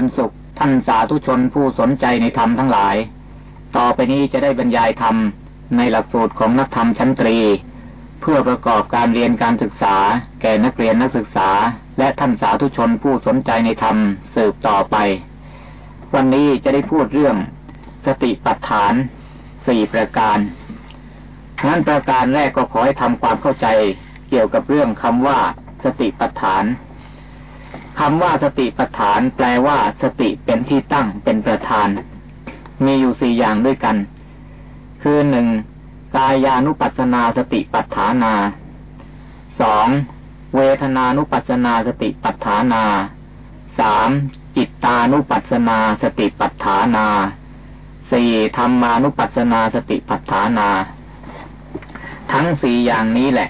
ริญสุข ท่านสาธุชนผู้สนใจในธรรมทั้งหลาย ต่อไปนี้จะได้บรรยายธรรมในหลักสูตรของนักธรรมชั้นตรี เพื่อประกอบการเรียนการศึกษา แก่นักเรียนนักศึกษา และท่านสาธุชนผู้สนใจในธรรมสืบต่อไป วันนี้จะได้พูดเรื่อง สติปัฏฐานสี่ประการนั้นประการแรกก็ขอให้ทำความเข้าใจเกี่ยวกับเรื่องคำว่า สติปัฏฐาน คำว่าสติปัฏฐาน แปลว่าสติเป็นที่ตั้งเป็นประธาน มีอยู่สี่อย่างด้วยกัน คือหนึ่งกายานุปัสนาสติปัฏฐานาสองเวทนานุปัสนาสติปัฏฐานาสามจิตตานุปัสนาสติปัฏฐานาสี่ธรรมานุปัสนาสติปัฏฐานา ทั้งสี่อย่างนี้แหละ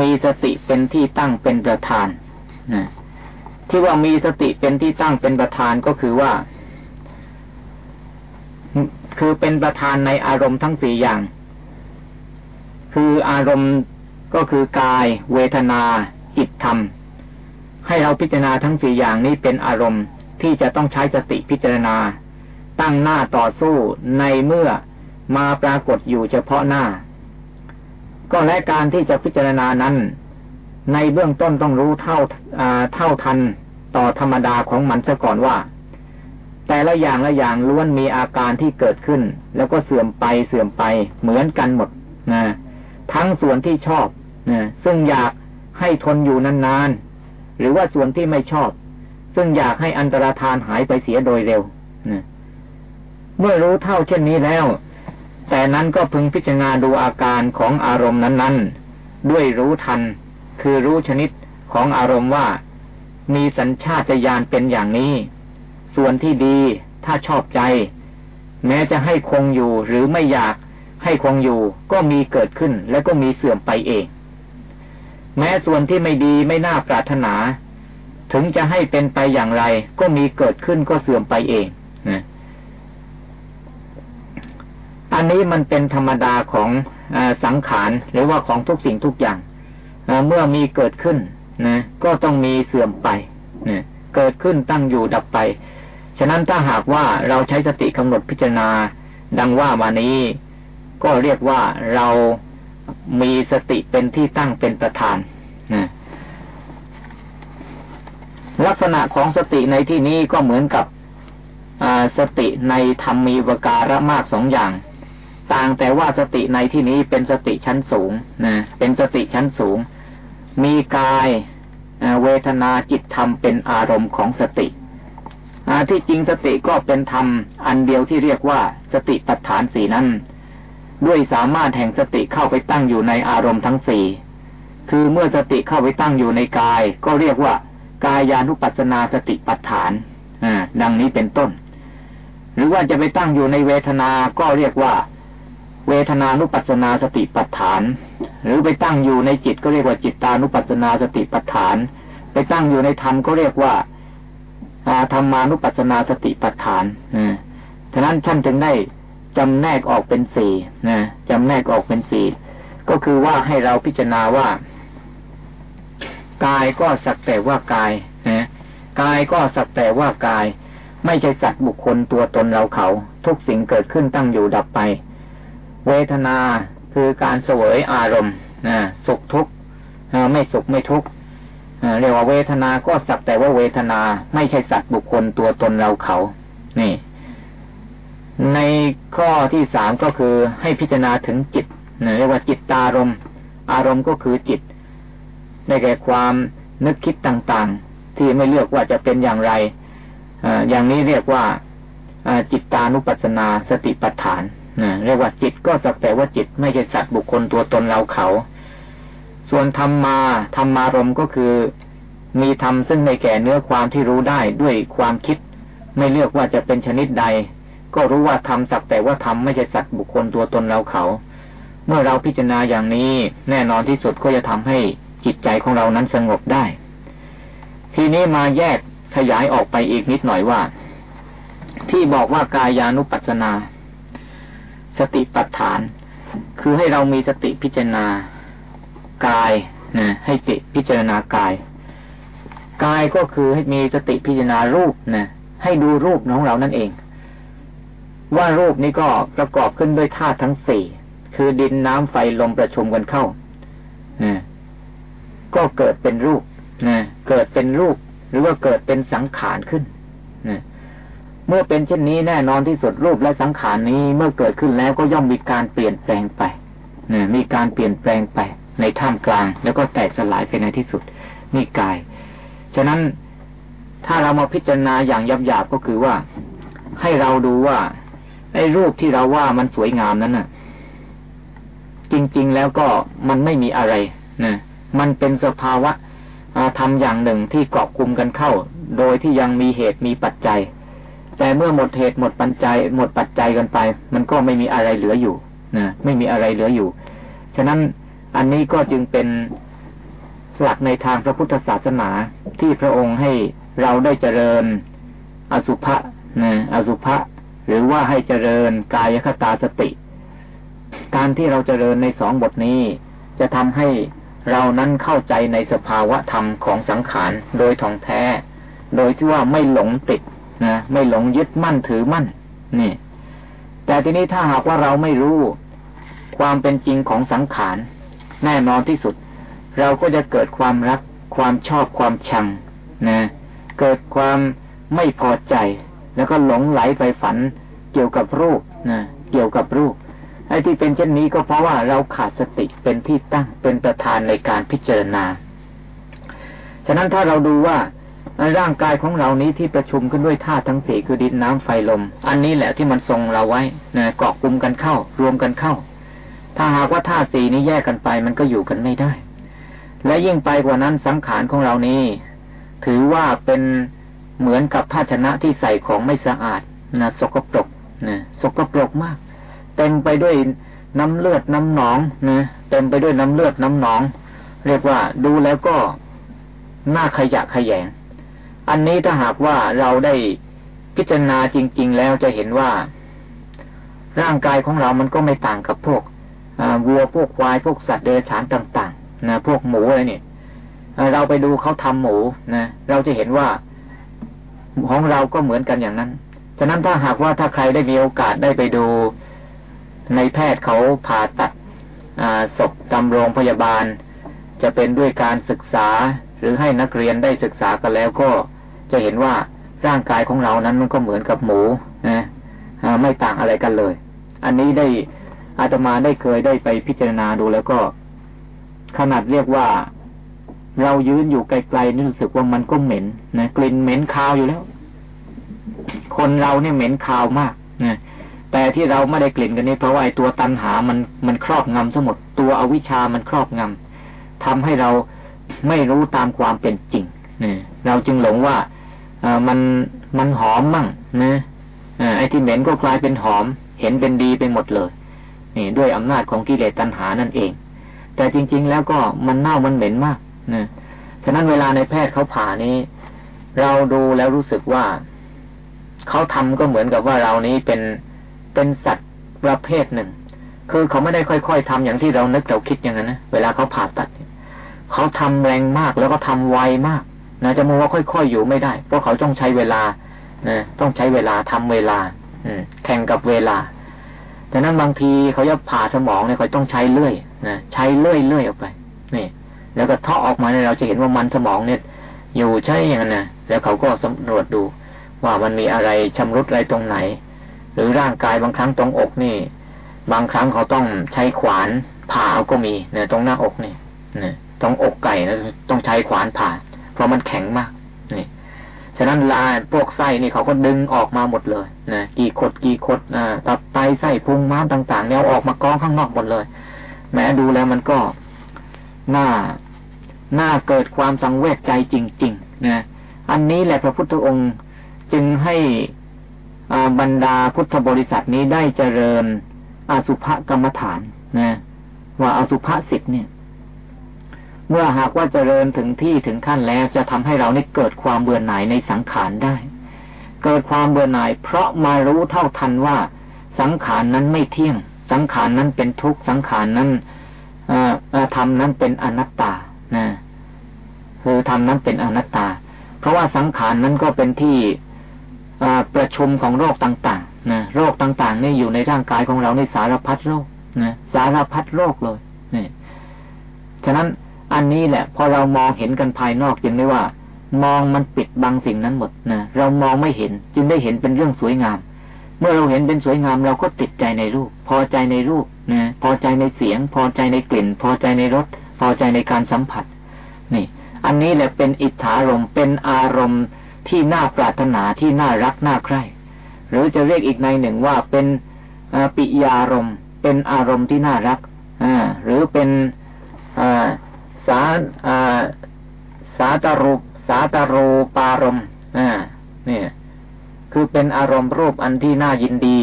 มีสติเป็นที่ตั้งเป็นประธาน ที่ว่ามีสติเป็นที่ตั้งเป็นประธานก็คือว่า คือเป็นประธานในอารมณ์ทั้งสี่อย่าง คืออารมณ์ก็คือกาย เวทนา จิตธรรม ให้เราพิจารณาทั้งสี่อย่างนี้เป็นอารมณ์ที่จะต้องใช้สติพิจารณา ตั้งหน้าต่อสู้ในเมื่อมาปรากฏอยู่เฉพาะหน้า ก็และการที่จะพิจารณานั้น ในเบื้องต้นต้องรู้เท่าเท่าทันต่อธรรมดาของมันซะก่อนว่า แต่ละอย่างละอย่างล้วนมีอาการที่เกิดขึ้น แล้วก็เสื่อมไปเสื่อมไปเหมือนกันหมดนะทั้งส่วนที่ชอบนะซึ่งอยากให้ทนอยู่นานๆหรือว่าส่วนที่ไม่ชอบ ซึ่งอยากให้อันตรธานหายไปเสียโดยเร็วนะเมื่อรู้เท่าเช่นนี้แล้ว แต่นั้นก็พึงพิจารณาดูอาการของอารมณ์นั้น ๆ ด้วยรู้ทัน คือรู้ชนิดของอารมณ์ว่า มีสัญชาตญาณเป็นอย่างนี้ ส่วนที่ดีถ้าชอบใจ แม้จะให้คงอยู่หรือไม่อยากให้คงอยู่ก็มีเกิดขึ้นและก็มีเสื่อมไปเอง แม้ส่วนที่ไม่ดีไม่น่าปรารถนา ถึงจะให้เป็นไปอย่างไร ก็มีเกิดขึ้นก็เสื่อมไปเองนะอันนี้มันเป็นธรรมดาของอสังขารหรือว่าของทุกสิ่งทุกอย่าง เมื่อมีเกิดขึ้นนะก็ต้องมีเสื่อมไปนะเกิดขึ้นตั้งอยู่ดับไป ฉะนั้นถ้าหากว่าเราใช้สติกำหนดพิจารณา ดังว่ามานี้ ก็เรียกว่าเรามีสติเป็นที่ตั้งเป็นประธานนะลักษณะของสติในที่นี้ก็เหมือนกับสติในธรรมมีวการะมากสองอย่าง ต่างแต่ว่าสติในที่นี้เป็นสติชั้นสูงนะเป็นสติชั้นสูง มีกายเวทนาจิตธรรมเป็นอารมณ์ของสติที่จริงสติก็เป็นธรรมอันเดียวที่เรียกว่าสติปัฏฐานสี่นั้น ด้วยสามารถแห่งสติเข้าไปตั้งอยู่ในอารมณ์ทั้งสี่คือเมื่อสติเข้าไปตั้งอยู่ในกาย ก็เรียกว่ากายานุปัสนาสติปัฏฐานดังนี้เป็นต้น หรือว่าจะไปตั้งอยู่ในเวทนา ก็เรียกว่า เวทนานุปัสนาสติปัฏฐาน หรือไปตั้งอยู่ในจิตก็เรียกว่าจิตตานุปัสนาสติปัฏฐาน ไปตั้งอยู่ในธรรมก็เรียกว่าธรรมานุปัสนาสติปัฏฐานนะฉะนั้นท่านจึงได้จำแนกออกเป็นสี่นะจำแนกออกเป็นสี่ก็คือว่าให้เราพิจารณาว่ากายก็สักแต่ว่ากายนะกายก็สักแต่ว่ากาย ไม่ใช่สัตว์บุคคลตัวตนเราเขา ทุกสิ่งเกิดขึ้นตั้งอยู่ดับไป เวทนา คือการเสวยอารมณ์สุขทุกข์ไม่สุขไม่ทุกข์เรียกว่าเวทนาก็สักแต่ว่าเวทนาไม่ใช่สัตว์บุคคลตัวตนเราเขา นี่ ในข้อที่สามก็คือให้พิจารณาถึงจิตเรียกว่าจิตตารมอารมณ์ก็คือจิต ได้แก่ความนึกคิดต่างๆ ที่ไม่เลือกว่าจะเป็นอย่างไรอย่างนี้เรียกว่าจิตตานุปัสสนาสติปัฏฐาน เรียกว่าจิตก็สักแต่ว่าจิตไม่ใช่สัตว์บุคคลตัวตนเราเขา ส่วนธรรมาธรรมารมก็คือ มีธรรมซึ่งในแก่เนื้อความที่รู้ได้ด้วยความคิด ไม่เลือกว่าจะเป็นชนิดใด ก็รู้ว่าธรรมสักแต่ว่าธรรมไม่ใช่สัตว์บุคคลตัวตนเราเขา เมื่อเราพิจารณาอย่างนี้แน่นอนที่สุดก็จะทำให้จิตใจของเรานั้นสงบได้ ทีนี้มาแยกขยายออกไปอีกนิดหน่อยว่า ที่บอกว่ากายานุปัสสนา สติปัฏฐาน คือให้เรามีสติพิจารณากายนะให้จิตพิจารณากายกกายก็คือให้มีสติพิจารณารูปนะให้ดูรูปของเรานั่นเอง ว่ารูปนี้ก็ประกอบขึ้นด้วยธาตุทั้งสี่คือดินน้ำไฟลมประชุมกันเข้านะก็เกิดเป็นรูปนะเกิดเป็นรูป หรือว่าเกิดเป็นสังขารขึ้นนะ เมื่อเป็นเช่นนี้แน่นอนที่สุดรูปและสังขารนี้เมื่อเกิดขึ้นแล้วก็ย่อมมีการเปลี่ยนแปลงไปนะมีการเปลี่ยนแปลงไป ในท่ามกลาง แล้วก็แตกสลายไปในที่สุดนี่กาย ฉะนั้นถ้าเรามาพิจารณาอย่างยับยับก็คือว่า ให้เราดูว่าไอ้รูปที่เราว่ามันสวยงามนั้นน่ะ จริง ๆแล้วก็มันไม่มีอะไรนะมันเป็นสภาวะทำอย่างหนึ่งที่เกาะกลุ่มกันเข้า โดยที่ยังมีเหตุมีปัจจัย แต่เมื่อหมดเหตุหมดปัจจัย หมดปัจจัยกันไป มันก็ไม่มีอะไรเหลืออยู่นะไม่มีอะไรเหลืออยู่ ฉะนั้นอันนี้ก็จึงเป็นหลักในทางพระพุทธศาสนาที่พระองค์ให้เราได้เจริญ อสุภะนะอสุภะหรือว่าให้เจริญกายคตาสติ การที่เราเจริญในสองบทนี้ จะทำให้เรานั้นเข้าใจในสภาวะธรรมของสังขารโดยท่องแท้ โดยที่ว่าไม่หลงติด นะไม่หลงยึดมั่นถือมั่น นี่ แต่ทีนี้ถ้าหากว่าเราไม่รู้ความเป็นจริงของสังขาร แน่นอนที่สุด เราก็จะเกิดความรัก ความชอบความชังนะเกิดความไม่พอใจ แล้วก็หลงไหลไปฝันเกี่ยวกับรูปนะเกี่ยวกับรูปไอ้ที่เป็นเช่นนี้ก็เพราะว่าเราขาดสติเป็นที่ตั้งเป็นประธานในการพิจารณา ฉะนั้นถ้าเราดูว่า ร่างกายของเรานี้ที่ประชุมขึ้นด้วยธาตุทั้งสี่คือดินน้ำไฟลม อันนี้แหละที่มันทรงเราไว้นะเกาะกลุ่มกันเข้า รวมกันเข้า ถ้าหากว่าธาตุสี่นี้แยกกันไปมันก็อยู่กันไม่ได้ และยิ่งไปกว่านั้นสังขารของเรานี้ ถือว่าเป็นเหมือนกับภาชนะที่ใส่ของไม่สะอาดนะสกปรกนะสกปรกมาก เต็มไปด้วยน้ำเลือดน้ำหนองนะเต็มไปด้วยน้ำเลือดน้ำหนอง เรียกว่าดูแล้วก็น่าขยะขยง อันนี้ถ้าหากว่าเราได้พิจารณาจริง ๆ แล้วจะเห็นว่า ร่างกายของเรามันก็ไม่ต่างกับพวกวัวพวกควายพวกสัตว์เดรัจฉานต่างๆนะพวกหมูอะไรเนี่ยเราไปดูเขาทำหมูนะเราจะเห็นว่าของเราก็เหมือนกันอย่างนั้น ฉะนั้นถ้าหากว่าถ้าใครได้มีโอกาสได้ไปดูในแพทย์เขาผ่าตัดศพตำโรงพยาบาล จะเป็นด้วยการศึกษาหรือให้นักเรียนได้ศึกษากันแล้วก็ จะเห็นว่าร่างกายของเรานั้นมันก็เหมือนกับหมูนะไม่ต่างอะไรกันเลย อันนี้ได้อาตมาได้เคยได้ไปพิจารณาดูแล้วก็ ขนาดเรียกว่า เรายืนอยู่ไกลๆนี่รู้สึกว่ามันก็เหม็นนะกลิ่นเหม็นคาวอยู่แล้ว คนเราเนี่ยเหม็นคาวมากนะแต่ที่เราไม่ได้กลิ่นกันนี่เพราะว่าไอ้ตัวตันหามันมันครอบงำสมดตัวอวิชามันครอบงำทำให้เราไม่รู้ตามความเป็นจริงเนี่ยเราจึงหลงว่า มันมันหอมมั่งนะไอ้ที่เหม็นก็กลายเป็นหอม เห็นเป็นดีไปหมดเลยนี่ด้วยอำนาจของกิเลสตัณหานั่นเอง แต่จริง ๆ แล้วก็มันเน่ามันเหม็นมากนะฉะนั้นเวลาในแพทย์เขาผ่านี้ เราดูแล้วรู้สึกว่าเขาทำก็เหมือนกับว่าเรานี้เป็นเป็นสัตว์ประเภทหนึ่ง คือเขาไม่ได้ค่อย ๆทำอย่างที่เรานึกเราคิดอย่างนั้นนะเวลาเขาผ่าตัด เขาทำแรงมากแล้วก็ทำไวมาก นะจะมัวว่าค่อยๆอยู่ไม่ได้ เพราะเขาต้องใช้เวลานะต้องใช้เวลาทำเวลา อืแข่งกับเวลาแต่นั้นบางทีเขาจะผ่าสมองเนี่ยเขาต้องใช้เลื่อยนะใช้เลื่อยเลื่อยออกไปนี่แล้วก็เทาะออกมาเนี่ยเราจะเห็นว่ามันสมองเนี่ย อยู่ใช่อย่างนั้นนะแล้วเขาก็สำรวจดู ว่ามันมีอะไรชำรุดอะไรตรงไหน หรือร่างกายบางครั้งตรงอกนี่ บางครั้งเขาต้องใช้ขวานผ่าเอาก็มีเนี่ยตรงหน้าอกนี่เนี่ยตรงอกไก่นะต้องใช้ขวานผ่า เพราะมันแข็งมากนี่ฉะนั้นลาพวกไส้นี่เขาก็ดึงออกมาหมดเลยนะกี่ขดกี่ขดอ่าตับไตไส้พุงม้ามต่างๆเนี่ยออกมากองข้างนอกหมดเลย แม้ดูแล้วมันก็น่าน่าเกิดความสังเวชใจจริง ๆ นะ อันนี้แหละพระพุทธองค์จึงให้บรรดาพุทธบริษัทนี้ได้เจริญอสุภกรรมฐานนะว่าอสุภสิทธิ์เนี่ย เมื่อหากว่าเจริญถึงที่ถึงขั้นแล้วจะทำให้เราได้เกิดความเบื่อหน่ายในสังขารได้ เกิดความเบื่อหน่าย เพราะมารู้เท่าทันว่า สังขารนั้นไม่เที่ยง สังขารนั้นเป็นทุกข์สังขารนั้นธรรมนั้นเป็นอนัตตานะคือธรรมนั้นเป็นอนัตตา เพราะว่าสังขารนั้นก็เป็นที่ประชุมของโรคต่างๆนะโรคต่างๆนี่อยู่ในร่างกายของเราในสารพัดโรคนะสารพัดโรคเลยนี่ฉะนั้น อันนี้แหละ พอเรามองเห็นกันภายนอกจึงได้ว่า มองมันปิดบังสิ่งนั้นหมดนะเรามองไม่เห็นจึงได้เห็นเป็นเรื่องสวยงาม เมื่อเราเห็นเป็นสวยงามเราก็ติดใจในรูป พอใจในรูปนะพอใจในเสียง พอใจในกลิ่น พอใจในรสพอใจในการสัมผัส นี่ อันนี้แหละเป็นอิทธารมเป็นอารมณ์ที่น่าปรารถนาที่น่ารักน่าใคร่หรือจะเรียกอีกในหนึ่งว่าเป็นปิยารมเป็นอารมณ์ที่น่ารักอหรือเป็น สาสาตรูสาตรูปารมอ่านี่คือเป็นอารมณ์รูปอันที่น่ายินดี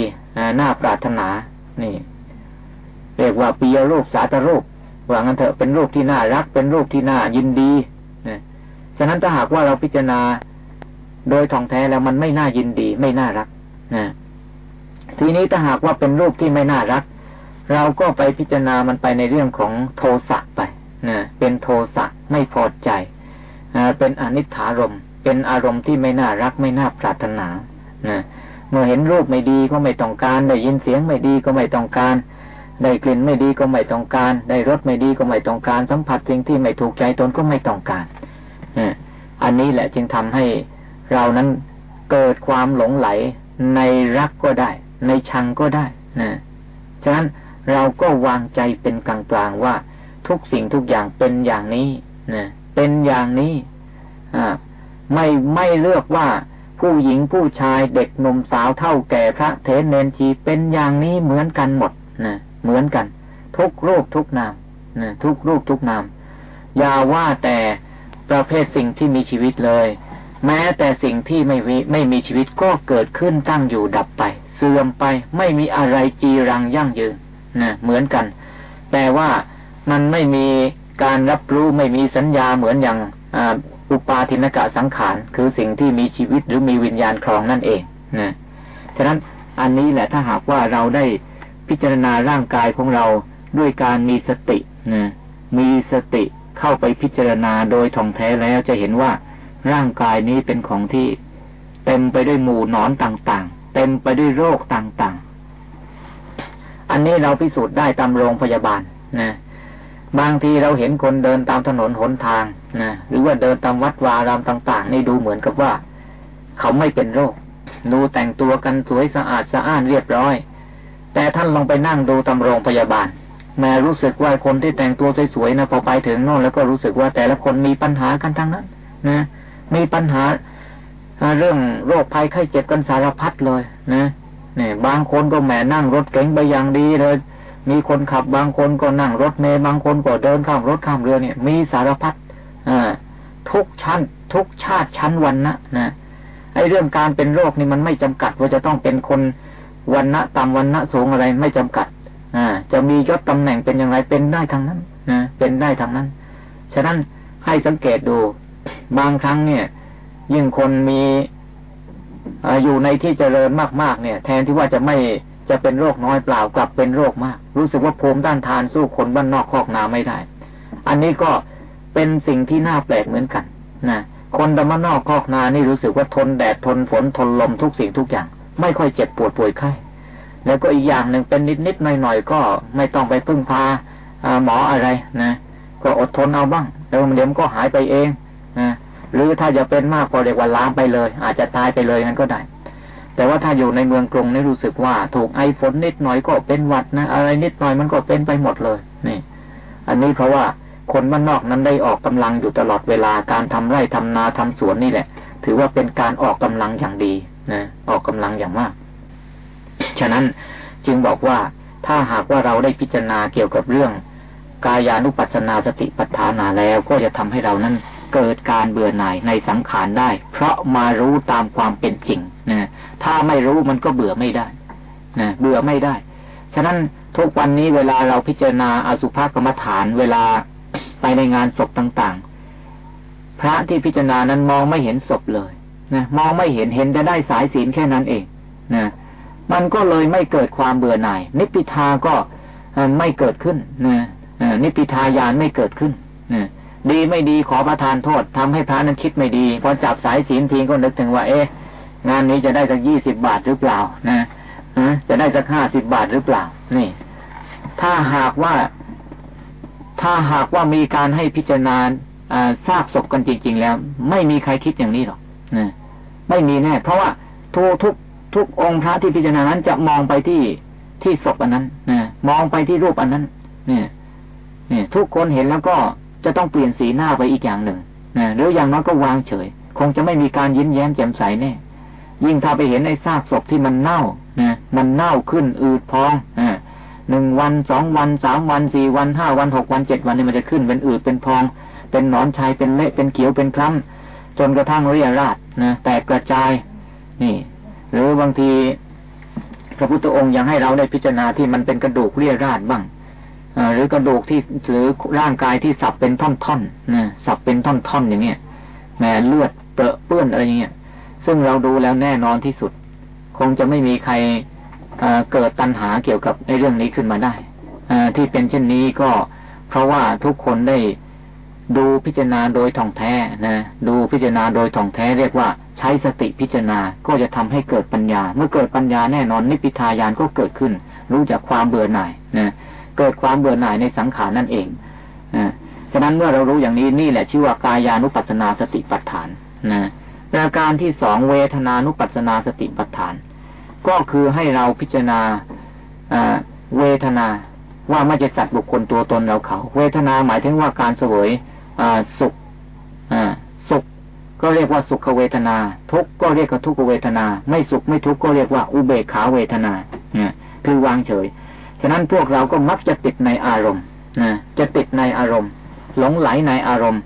น่าปรารถนา นี่เรียกว่าปียรูปสาตรูปว่างั้นเถอะเป็นรูปที่น่ารัก เป็นรูปที่น่ายินดีนะฉะนั้นถ้าหากว่าเราพิจารณาโดยท่องแท้แล้วมันไม่น่ายินดี ไม่น่ารักนะทีนี้ถ้าหากว่าเป็นรูปที่ไม่น่ารัก เราก็ไปพิจารณามันไปในเรื่องของโทสะไป นะเป็นโทสะไม่พอใจเป็นอนิถารมเป็นอารมณ์ที่ไม่น่ารักไม่น่าปรารถนานะเมื่อเห็นรูปไม่ดีก็ไม่ต้องการ ได้ยินเสียงไม่ดีก็ไม่ต้องการ ได้กลิ่นไม่ดีก็ไม่ต้องการ ได้รสไม่ดีก็ไม่ต้องการ สัมผัสสิ่งที่ไม่ถูกใจตนก็ไม่ต้องการอันนี้แหละจึงทำให้เรานั้นเกิดความหลงไหลในรักก็ได้ ในชังก็ได้นะฉะนั้นเราก็วางใจเป็นกลางๆว่า ทุกสิ่งทุกอย่างเป็นอย่างนี้นะเป็นอย่างนี้อ่าไม่ไม่เลือกว่าผู้หญิงผู้ชายเด็กหนุ่มสาวเท่าแก่พระเทนเนนชีเป็นอย่างนี้เหมือนกันหมดนะเหมือนกัน ทุกรูปทุกนามนะทุกรูปทุกนามอย่าว่าแต่ประเภทสิ่งที่มีชีวิตเลย แม้แต่สิ่งที่ไม่ไม่มีชีวิตก็เกิดขึ้นตั้งอยู่ดับไป เสื่อมไปไม่มีอะไรจีรังยั่งยืนนะเหมือนกัน แต่ว่า มันไม่มีการรับรู้ไม่มีสัญญาเหมือนอย่างอุปาทินกะสังขาร คือสิ่งที่มีชีวิตหรือมีวิญญาณครองนั่นเองนะฉะนั้นอันนี้แหละถ้าหากว่าเราได้พิจารณาร่างกายของเราด้วยการมีสตินะมีสติเข้าไปพิจารณาโดยท่องแท้แล้วจะเห็นว่าร่างกายนี้เป็นของที่เต็มไปด้วยหมู่นอนต่างๆ เต็มไปด้วยโรคต่างๆ อันนี้เราพิสูจน์ได้ตามโรงพยาบาลนะ บางทีเราเห็นคนเดินตามถนนหนทางนะหรือว่าเดินตามวัดวารามต่างๆนี่ดูเหมือนกับว่า เขาไม่เป็นโรค ดูแต่งตัวกันสวยสะอาดสะอ้านเรียบร้อย แต่ท่านลองไปนั่งดูตามโรงพยาบาล แม้รู้สึกว่าคนที่แต่งตัวสวยๆนะพอไปถึงโน่นแล้วก็รู้สึกว่าแต่ละคนมีปัญหากันทั้งนั้น นะมีปัญหาเรื่องโรคภัยไข้เจ็บกันสารพัดเลย นะเนี่ยบางคนก็แหมนั่งรถเก๋งไปอย่างดีเลย มีคนขับบางคนก็นั่งรถเมย์บางคนก็เดินข้ามรถข้ามเรือเนี่ย มีสารพัดทุกชั้น ทุกชาติชั้นวันนะนะไอ้เรื่องการเป็นโรคนี่มันไม่จำกัดว่าจะต้องเป็นคนวันณะต่ำวันณะสูงอะไรไม่จำกัดอ่าจะมียศตำแหน่งเป็นอย่างไรเป็นได้ทั้งนั้นนะเป็นได้ทั้งนั้น ฉะนั้นให้สังเกตดู บางครั้งเนี่ย ยิ่งคนมีอยู่ในที่เจริญมากๆ เนี่ย แทนที่ว่าจะไม่ จะเป็นโรคน้อยเปล่ากลับเป็นโรคมาก รู้สึกว่าภูมิต้านทานสู้คนบ้านนอกคอกนาไม่ได้ อันนี้ก็เป็นสิ่งที่น่าแปลกเหมือนกันนะคนบ้านอกคอกนานี่รู้สึกว่าทนแดดทนฝนทนลมทุกสิ่งทุกอย่าง ไม่ค่อยเจ็บปวดป่วยไข้แล้วก็อีกอย่างหนึ่งเป็นนิดนิดหน่อยหน่อยก็ไม่ต้องไปพึ่งพาหมออะไรนะก็อดทนเอาบ้างแล้วเดี๋ยวมันก็หายไปเองนะหรือถ้าจะเป็นมากก็เรียกว่าล้ามไปเลย อาจจะตายไปเลยงั้นก็ได้ แต่ว่าถ้าอยู่ในเมืองกรุงนี่รู้สึกว่าถูกไอฝนนิดหน่อยก็เป็นหวัดนะ อะไรนิดหน่อยมันก็เป็นไปหมดเลย นี่ อันนี้เพราะว่าคนบ้านนอกนั้นได้ออกกำลังอยู่ตลอดเวลาการทำไร่ทำนาทำสวนนี่แหละ ถือว่าเป็นการออกกำลังอย่างดีนะออกกำลังอย่างมาก ฉะนั้นจึงบอกว่าถ้าหากว่าเราได้พิจารณาเกี่ยวกับเรื่อง กายานุปัสสนาสติปัฏฐานาแล้วก็จะทำให้เรานั้น เกิดการเบื่อหน่ายในสังขารได้ เพราะมารู้ตามความเป็นจริงนะถ้าไม่รู้มันก็เบื่อไม่ได้นะเบื่อไม่ได้ ฉะนั้นทุกวันนี้เวลาเราพิจารณาอสุภกรรมฐานเวลาไปในงานศพต่างๆ พระที่พิจารณานั้นมองไม่เห็นศพเลยนะมองไม่เห็นเห็นจะได้สายศีลแค่นั้นเองนะมันก็เลยไม่เกิดความเบื่อหน่าย นิพพิทาก็ไม่เกิดขึ้นนะนิพพิทายานไม่เกิดขึ้นนะ ดีไม่ดีขอประทานโทษทำให้พระนั้นคิดไม่ดีพอจับสายศีลทีก็นึกถึงว่า เอ๊ะงานนี้จะได้สักยี่สิบบาทหรือเปล่านะจะได้สักห้าสิบบาทหรือเปล่า นี่ ถ้าหากว่า ถ้าหากว่ามีการให้พิจารณาทราบศพกันจริง ๆ แล้ว ไม่มีใครคิดอย่างนี้หรอกนะไม่มีแน่ เพราะว่าทุกทุกทุกองค์พระที่พิจารณานั้น จะมองไปที่ที่ศพอันนั้นนะมองไปที่รูปอันนั้น เนี่ย เนี่ย ทุกคนเห็นแล้วก็ จะต้องเปลี่ยนสีหน้าไปอีกอย่างหนึ่งนะหรืออย่างน้อยก็วางเฉย คงจะไม่มีการยิ้มแย้มแจ่มใสแน่ยิ่งถ้าไปเห็นไอ้ซากศพที่มันเน่านะมันเน่าขึ้นอืดพองอ่าหนึ่งวันสองวันสามวันสี่วันห้าวันหกวันเจ็ดวันนี่มันจะขึ้นเป็นอืดเป็นพอง เป็นหนอนชัยเป็นเละเป็นเขียวเป็นคล้ำจนกระทั่งเรียราดนะแตกกระจาย นี่ หรือบางที พระพุทธองค์ยังให้เราได้พิจารณาที่มันเป็นกระดูกเรียราดบ้าง หรือกระดูกที่หรือร่างกายที่สับเป็นท่อนๆนะสับเป็นท่อนๆอย่างเงี้ยแหมเลือดเปรอะเปื้อนอะไรอย่างเงี้ยซึ่งเราดูแล้วแน่นอนที่สุด คงจะไม่มีใครเกิดตัณหาเกี่ยวกับในเรื่องนี้ขึ้นมาได้ที่เป็นเช่นนี้ก็เพราะว่าทุกคนได้ดูพิจารณาโดยท่องแท้นะดูพิจารณาโดยท่องแท้เรียกว่าใช้สติพิจารณาก็จะทำให้เกิดปัญญา เมื่อเกิดปัญญาแน่นอนนิพพิทายานก็เกิดขึ้น รู้จักความเบื่อหน่ายนะ เกิดความเบื่อหน่ายในสังขารนั่นเองนะฉะนั้นเมื่อเรารู้อย่างนี้นี่แหละชื่อว่ากายานุปัสนาสติปัฏฐานนะประการที่สองเวทนานุปัสนาสติปัฏฐาน ก็คือให้เราพิจารณาเวทนาว่าไม่จะสัตว์บุคคลตัวตนเราเขา เวทนาหมายถึงว่าการเสวยสุขสุขก็เรียกว่าสุขเวทนา ทุกก็เรียกว่าทุกเวทนา ไม่สุขไม่ทุกก็เรียกว่าอุเบกขาเวทนาเนี่ยคือวางเฉย ฉะนั้นพวกเราก็มักจะติดในอารมณ์นะจะติดในอารมณ์ หลงไหลในอารมณ์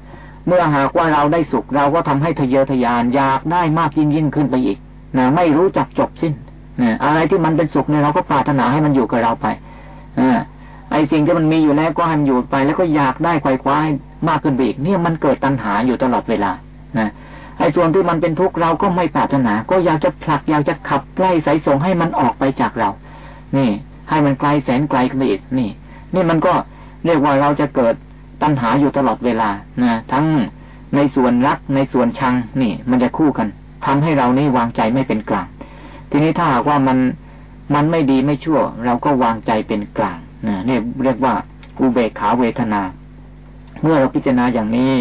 เมื่อหากว่าเราได้สุขเราก็ทำให้ทะเยอทะยานอยากได้มากยิ่งยิ่งขึ้นไปอีกนะไม่รู้จักจบสิ้นนะอะไรที่มันเป็นสุขเนี่ยเราก็ปรารถนาให้มันอยู่กับเราไปอไอ้สิ่งที่มันมีอยู่แล้วก็ให้มันอยู่ไป แล้วก็อยากได้ไขว่คว้าให้มากขึ้นไปอีกเนี่ยมันเกิดตัณหาอยู่ตลอดเวลานะไอ้ส่วนที่มันเป็นทุกข์เราก็ไม่ปรารถนา ก็อยากจะผลักอยากจะขับไล่สายส่งให้มันออกไปจากเรา นี่ ให้มันไกลแสนไกลขึ้นไปอีกนี่ นี่มันก็เรียกว่าเราจะเกิดตัณหาอยู่ตลอดเวลานะทั้งในส่วนรักในส่วนชังนี่ มันจะคู่กันทำให้เรานี่วางใจไม่เป็นกลาง ทีนี้ถ้าหากว่ามันมันไม่ดีไม่ชั่ว เราก็วางใจเป็นกลางนะนี่เรียกว่าอุเบกขาเวทนา เมื่อเราพิจารณาอย่างนี้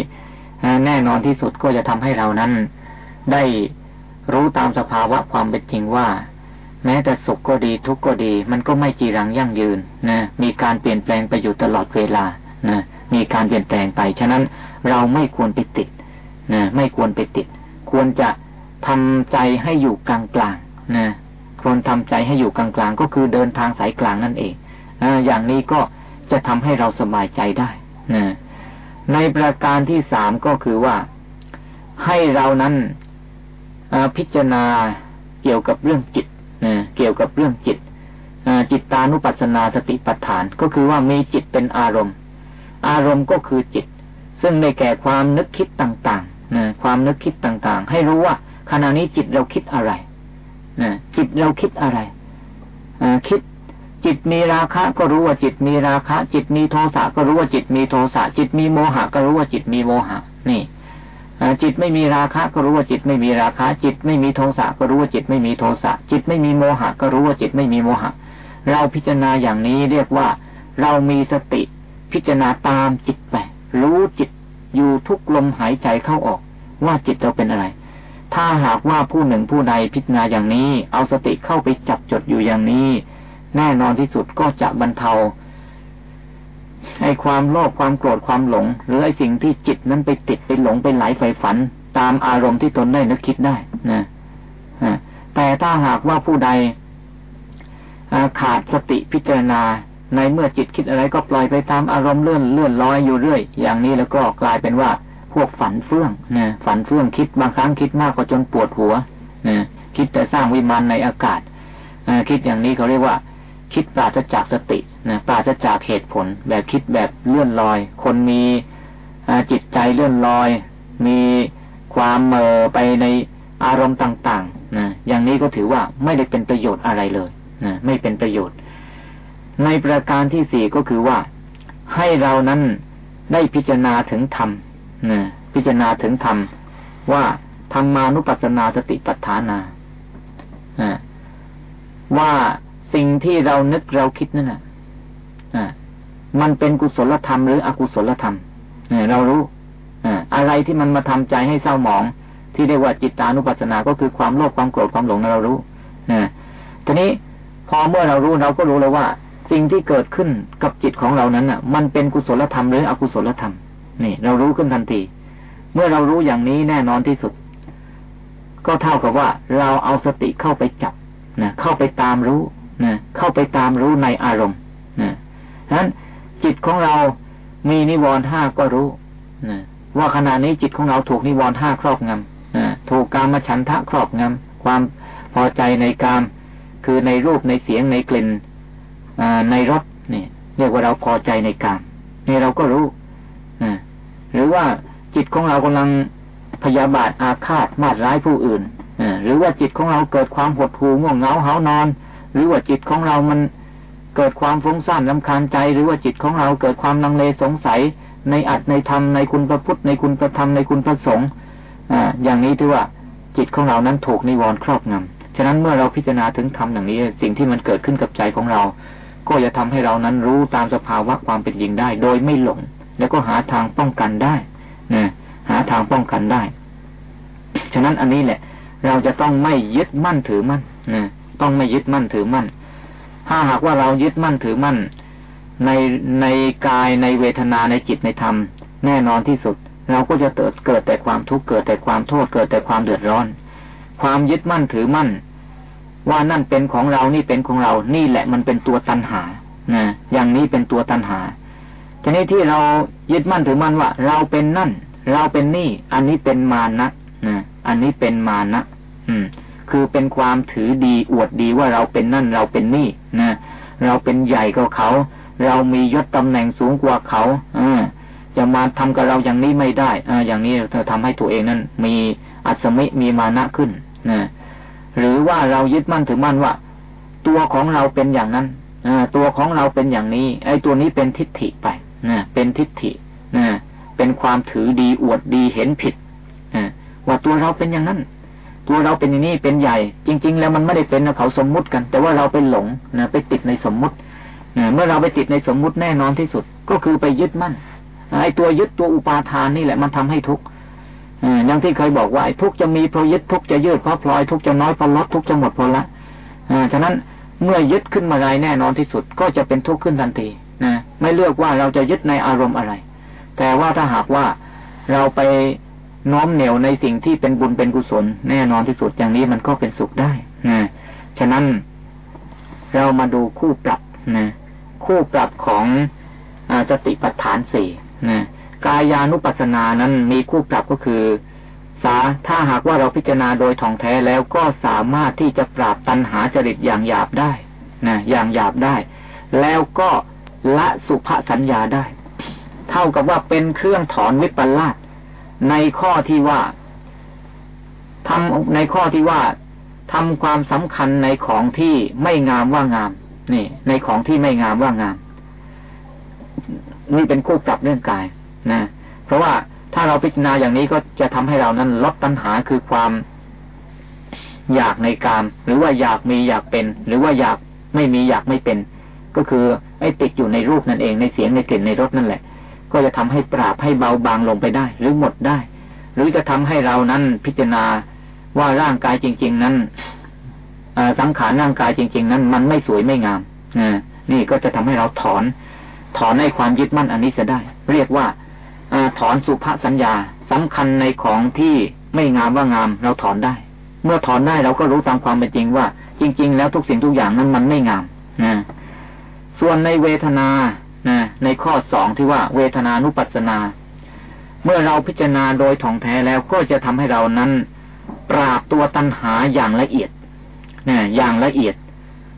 แน่นอนที่สุดก็จะทำให้เรานั้น ได้รู้ตามสภาวะความเป็นจริงว่า แม้แต่สุขก็ดีทุกข์ก็ดี มันก็ไม่จีรังยั่งยืนนะมีการเปลี่ยนแปลงไปอยู่ตลอดเวลานะมีการเปลี่ยนแปลงไป ฉะนั้นเราไม่ควรไปติดนะไม่ควรไปติด ควรจะทำใจให้อยู่กลางกลางนะควรทำใจให้อยู่กลางกลางก็คือเดินทางสายกลางนั่นเองนะอย่างนี้ก็จะทำให้เราสบายใจได้นะในประการที่สามก็คือว่าให้เรานั้นพิจารณาเกี่ยวกับเรื่องจิต เกี่ยวกับเรื่องจิตจิตตานุปัสสนาสติปัฏฐานก็คือว่ามีจิตเป็นอารมณ์ อารมณ์ก็คือจิต ซึ่งได้แก่ความนึกคิดต่างๆนะความนึกคิดต่างๆ ให้รู้ว่าขณะนี้จิตเราคิดอะไรนะจิตเราคิดอะไรคิดจิตมีราคะก็รู้ว่าจิตมีราคะ จิตมีโทสะก็รู้ว่าจิตมีโทสะจิตมีโมหะก็รู้ว่าจิตมีโมหะ นี่ จิตไม่มีราคะก็รู้ว่าจิตไม่มีราคะ จิตไม่มีโทสะก็รู้ว่าจิตไม่มีโทสะจิตไม่มีโมหะก็รู้ว่าจิตไม่มีโมหะ เราพิจารณาอย่างนี้เรียกว่า เรามีสติพิจารณาตามจิตไปรู้จิตอยู่ทุกลมหายใจเข้าออก ว่าจิตเราเป็นอะไร ถ้าหากว่าผู้หนึ่งผู้ใดพิจารณาอย่างนี้ เอาสติเข้าไปจับจดอยู่อย่างนี้ แน่นอนที่สุดก็จะบรรเทา อ้ความโลภความโกรธความหลง หรือไอ้สิ่งที่จิตนั้นไปติดไปหลงไปไหลไฟฝัน ตามอารมณ์ที่ตนได้นึกคิดได้นะแต่ถ้าหากว่าผู้ใดขาดสติพิจารณา ในเมื่อจิตคิดอะไรก็ปล่อยไปตามอารมณ์เลื่อนเลื่อนลอยอยู่เรื่อย อย่างนี้แล้วก็กลายเป็นว่าพวกฝันเฟื่องนะฝันเฟื่องคิดบางครั้งคิดมากกว่าจนปวดหัวนะคิดแต่สร้างวิมานในอากาศคิดอย่างนี้เขาเรียกว่า คิดปราศจากสตินะปราศจากเหตุผล แบบคิดแบบเลื่อนลอย คนมีจิตใจเลื่อนลอย มีความเมอไปในอารมณ์ต่างๆนะอย่างนี้ก็ถือว่าไม่ได้เป็นประโยชน์อะไรเลยนะไม่เป็นประโยชน์ ในประการที่สี่ก็คือว่า ให้เรานั้นได้พิจารณาถึงธรรมนะพิจารณาถึงธรรมว่าธรรมานุปัสสนาสติปัฏฐานาว่า สิ่งที่เรานึกเราคิดนั่นน่ะมันเป็นกุศลธรรมหรืออกุศลธรรมเรารู้อะไรที่มันมาทำใจให้เศร้าหมอง ที่เรียกว่าจิตตานุปัสสนา ก็คือความโลภความโกรธความหลงเรารู้นะทีนี้พอเมื่อเรารู้เราก็รู้เลยว่า สิ่งที่เกิดขึ้นกับจิตของเรานั้นน่ะ มันเป็นกุศลธรรมหรืออกุศลธรรม นี่ เรารู้ขึ้นทันที เมื่อเรารู้อย่างนี้แน่นอนที่สุด ก็เท่ากับว่า เราเอาสติเข้าไปจับนะเข้าไปตามรู้ นะเข้าไปตามรู้ในอารมณ์นะฉะนั้นจิตของเรามีนิวรณ์ห้าก็รู้นะว่าขณะนี้จิตของเราถูกนิวรณ์ห้าครอบงำนะถูกการมาฉันทะครอบงำความพอใจในการคือในรูปในเสียงในกลิ่นในรสนี่เรียกว่าเราพอใจในการนี่เราก็รู้นะหรือว่าจิตของเรากำลังพยาบาทอาฆาตมาดร้ายผู้อื่นหรือว่าจิตของเราเกิดความหดหู่ง่วงเหงาเหานอน หรือว่าจิตของเรามันเกิดความฟุ้งซ่านลำคาญใจ หรือว่าจิตของเราเกิดความลังเลสงสัย ในอัตในธรรมในคุณพระพุทธในคุณพระธรรมในคุณพระสงฆ์ออย่างนี้ถือว่าจิตของเรานั้นถูกนิวรณ์ครอบงำฉะนั้นเมื่อเราพิจารณาถึงธรรมอย่างนี้ สิ่งที่มันเกิดขึ้นกับใจของเรา ก็จะทำให้เรานั้นรู้ตามสภาวะความเป็นจริงได้ โดยไม่หลง แล้วก็หาทางป้องกันได้นะหาทางป้องกันได้ ฉะนั้นอันนี้แหละ เราจะต้องไม่ยึดมั่นถือมั่นนะ ต้องไม่ยึดมั่นถือมั่น ถ้าหากว่าเรายึดมั่นถือมั่น ในในกายในเวทนาในจิตในธรรม แน่นอนที่สุด เราก็จะเกิดเกิดแต่ความทุกข์เกิดแต่ความโทษเกิดแต่ความเดือดร้อน ความยึดมั่นถือมั่น ว่านั่นเป็นของเรานี่เป็นของเรา นี่แหละมันเป็นตัวตันหานะอย่างนี้เป็นตัวตันหาทีนี้ที่เรายึดมั่นถือมั่นว่า เราเป็นนั่น เราเป็นนี่ อันนี้เป็นมานะนะอันนี้เป็นมานะ อืม คือเป็นความถือดีอวดดีว่าเราเป็นนั่นเราเป็นนี่นะเราเป็นใหญ่กว่าเขา เรามียศตำแหน่งสูงกว่าเขาอจะมาทำกับเราอย่างนี้ไม่ได้ออย่างนี้เธอทำให้ตัวเองนั้น มีอัศมิมีมานะขึ้นนะหรือว่าเรายึดมั่นถือมั่นว่า ตัวของเราเป็นอย่างนั้นอตัวของเราเป็นอย่างนี้ ไอ้ตัวนี้เป็นทิฏฐิไปนะเป็นทิฏฐินะเป็นความถือดีอวดดีเห็นผิดนะว่าตัวเราเป็นอย่างนั้น ตัวเราเป็นอย่างนี้เป็นใหญ่ จริง ๆ แล้วมันไม่ได้เป็นนะเขาสมมุติกัน แต่ว่าเราไปหลงนะไปติดในสมมุติเมื่อเราไปติดในสมมุติแน่นอนที่สุด ก็คือไปยึดมั่นไอ้ตัวยึดตัวอุปาทานนี่แหละมันทำให้ทุกข์อย่างที่เคยบอกว่าทุกจะมีเพราะยึดทุกจะยืดเพราะพลอยทุกจะน้อยเพราะลดทุกจะหมดเพราะละฉะนั้นเมื่อยึดขึ้นมาไรแน่นอนที่สุด ก็จะเป็นทุกข์ขึ้นทันทีนะไม่เลือกว่าเราจะยึดในอารมณ์อะไร แต่ว่าถ้าหากว่าเราไป น้อมเหนียวในสิ่งที่เป็นบุญเป็นกุศล แน่นอนที่สุดอย่างนี้มันก็เป็นสุขได้นะฉะนั้นเรามาดูคู่ปรับนะคู่ปรับของอสติปัฏฐานสี่นะกายานุปัสสนานั้นมีคู่ปรับก็คือ สาถ้าหากว่าเราพิจารณาโดยท่องแท้แล้วก็สามารถที่จะปราบตัณหาจริตอย่างหยาบได้นะอย่างหยาบได้ แล้วก็ละสุภสัญญาได้ เท่ากับว่าเป็นเครื่องถอนวิปลาส ในข้อที่ว่าทำในข้อที่ว่าทำความสำคัญในของที่ไม่งามว่างาม นี่ ในของที่ไม่งามว่างาม นี่เป็นคู่ปรับเรื่องกายนะเพราะว่าถ้าเราพิจารณาอย่างนี้ก็จะทำให้เรานั้นลดตัณหาคือความอยากในกาม หรือว่าอยากมีอยากเป็น หรือว่าอยากไม่มีอยากไม่เป็น ก็คือไอ้ติดอยู่ในรูปนั่นเองในเสียงในกลิ่นในรสนั่นแหละ ก็จะทำให้ปราบให้เบาบางลงไปได้ หรือหมดได้ หรือจะทำให้เรานั้นพิจารณาว่าร่างกายจริง ๆ นั้นสังขารร่างกายจริง ๆ นั้น มันไม่สวยไม่งามนี่ก็จะทำให้เราถอน ถอนในความยึดมั่นอันนี้จะได้ เรียกว่าอถอนสุภาสัญญาสำคัญในของที่ไม่งามว่างาม เราถอนได้ เมื่อถอนได้เราก็รู้ตามความเป็นจริงว่า จริง ๆ แล้วทุกสิ่งทุกอย่างนั้นมันไม่งามนะส่วนในเวทนา ในข้อสองที่ว่าเวทนานุปัสสนา เมื่อเราพิจารณาโดยถ่องแท้แล้วก็จะทำให้เรานั้น ปราบตัวตัณหาอย่างละเอียดนะอย่างละเอียด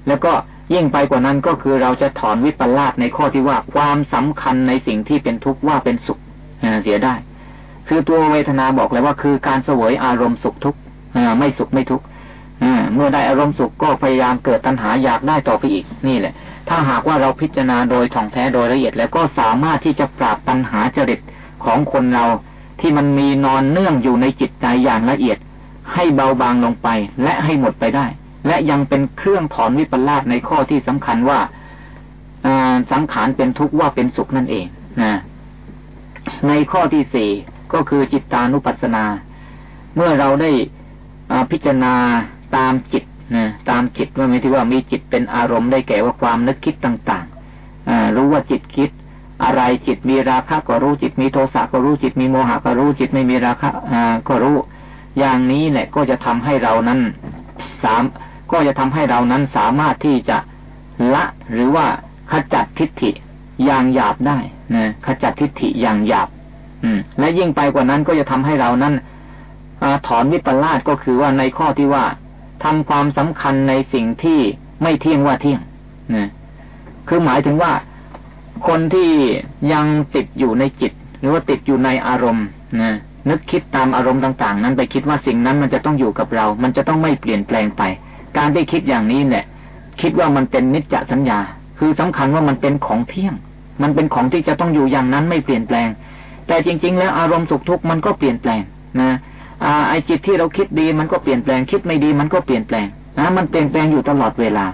แล้วก็ยิ่งไปกว่านั้นก็คือเราจะถอนวิปลาสในข้อที่ว่าความสำคัญในสิ่งที่เป็นทุกข์ว่าเป็นสุขเสียได้ คือตัวเวทนาบอกเลยว่าคือการเสวยอารมณ์สุขทุกข์ไม่สุขไม่ทุกข์เมื่อได้อารมณ์สุขก็พยายามเกิดตัณหาอยากได้ต่อไปอีกนี่แหละ ถ้าหากว่าเราพิจารณาโดยท่องแท้โดยละเอียด แล้วก็สามารถที่จะปราบตัณหาจริตของคนเราที่มันมีนอนเนื่องอยู่ในจิตใจอย่างละเอียด ให้เบาบางลงไปและให้หมดไปได้ และยังเป็นเครื่องถอนวิปลาสในข้อที่สำคัญว่าสังขารเป็นทุกข์ว่าเป็นสุขนั่นเองนะในข้อที่สี่ก็คือจิตตานุปัสสนา เมื่อเราได้พิจารณาตามจิต ตามจิตว่าไม่ที่ว่ามีจิตเป็นอารมณ์ได้แก่ว่าความนึกคิดต่างๆรู้ว่าจิตคิด อะไรจิตมีราคะก็รู้จิตมีโทสะก็รู้จิตมีโมหะก็รู้จิตไม่มีราคะก็รู้ อย่างนี้แหละก็จะทำให้เรานั้นสามก็จะทำให้เรานั้นสามารถที่จะละหรือว่าขจัดทิฏฐิอย่างหยาบได้นะขจัดทิฏฐิอย่างหยาบ อืม และยิ่งไปกว่านั้นก็จะทำให้เรานั้นอถอนวิปลาสก็คือว่าในข้อที่ว่า ทำความสำคัญในสิ่งที่ไม่เที่ยงว่าเที่ยงนะคือหมายถึงว่าคนที่ยังติดอยู่ในจิต หรือว่าติดอยู่ในอารมณ์นะนึกคิดตามอารมณ์ต่าง ๆ นั้นไปคิดว่าสิ่งนั้นมันจะต้องอยู่กับเรา มันจะต้องไม่เปลี่ยนแปลงไป การได้คิดอย่างนี้เนี่ย คิดว่ามันเป็นนิจจสัญญา คือสำคัญว่ามันเป็นของเที่ยง มันเป็นของที่จะต้องอยู่อย่างนั้นไม่เปลี่ยนแปลง แต่จริง ๆ แล้วอารมณ์สุขทุกข์มันก็เปลี่ยนแปลงนะ ไอจิตที่เราคิดดีมันก็เปลี่ยนแปลงคิดไม่ดีมันก็เปลี่ยนแปลงนะมันเปลี่ยนแปลงอยู่ตลอดเวลา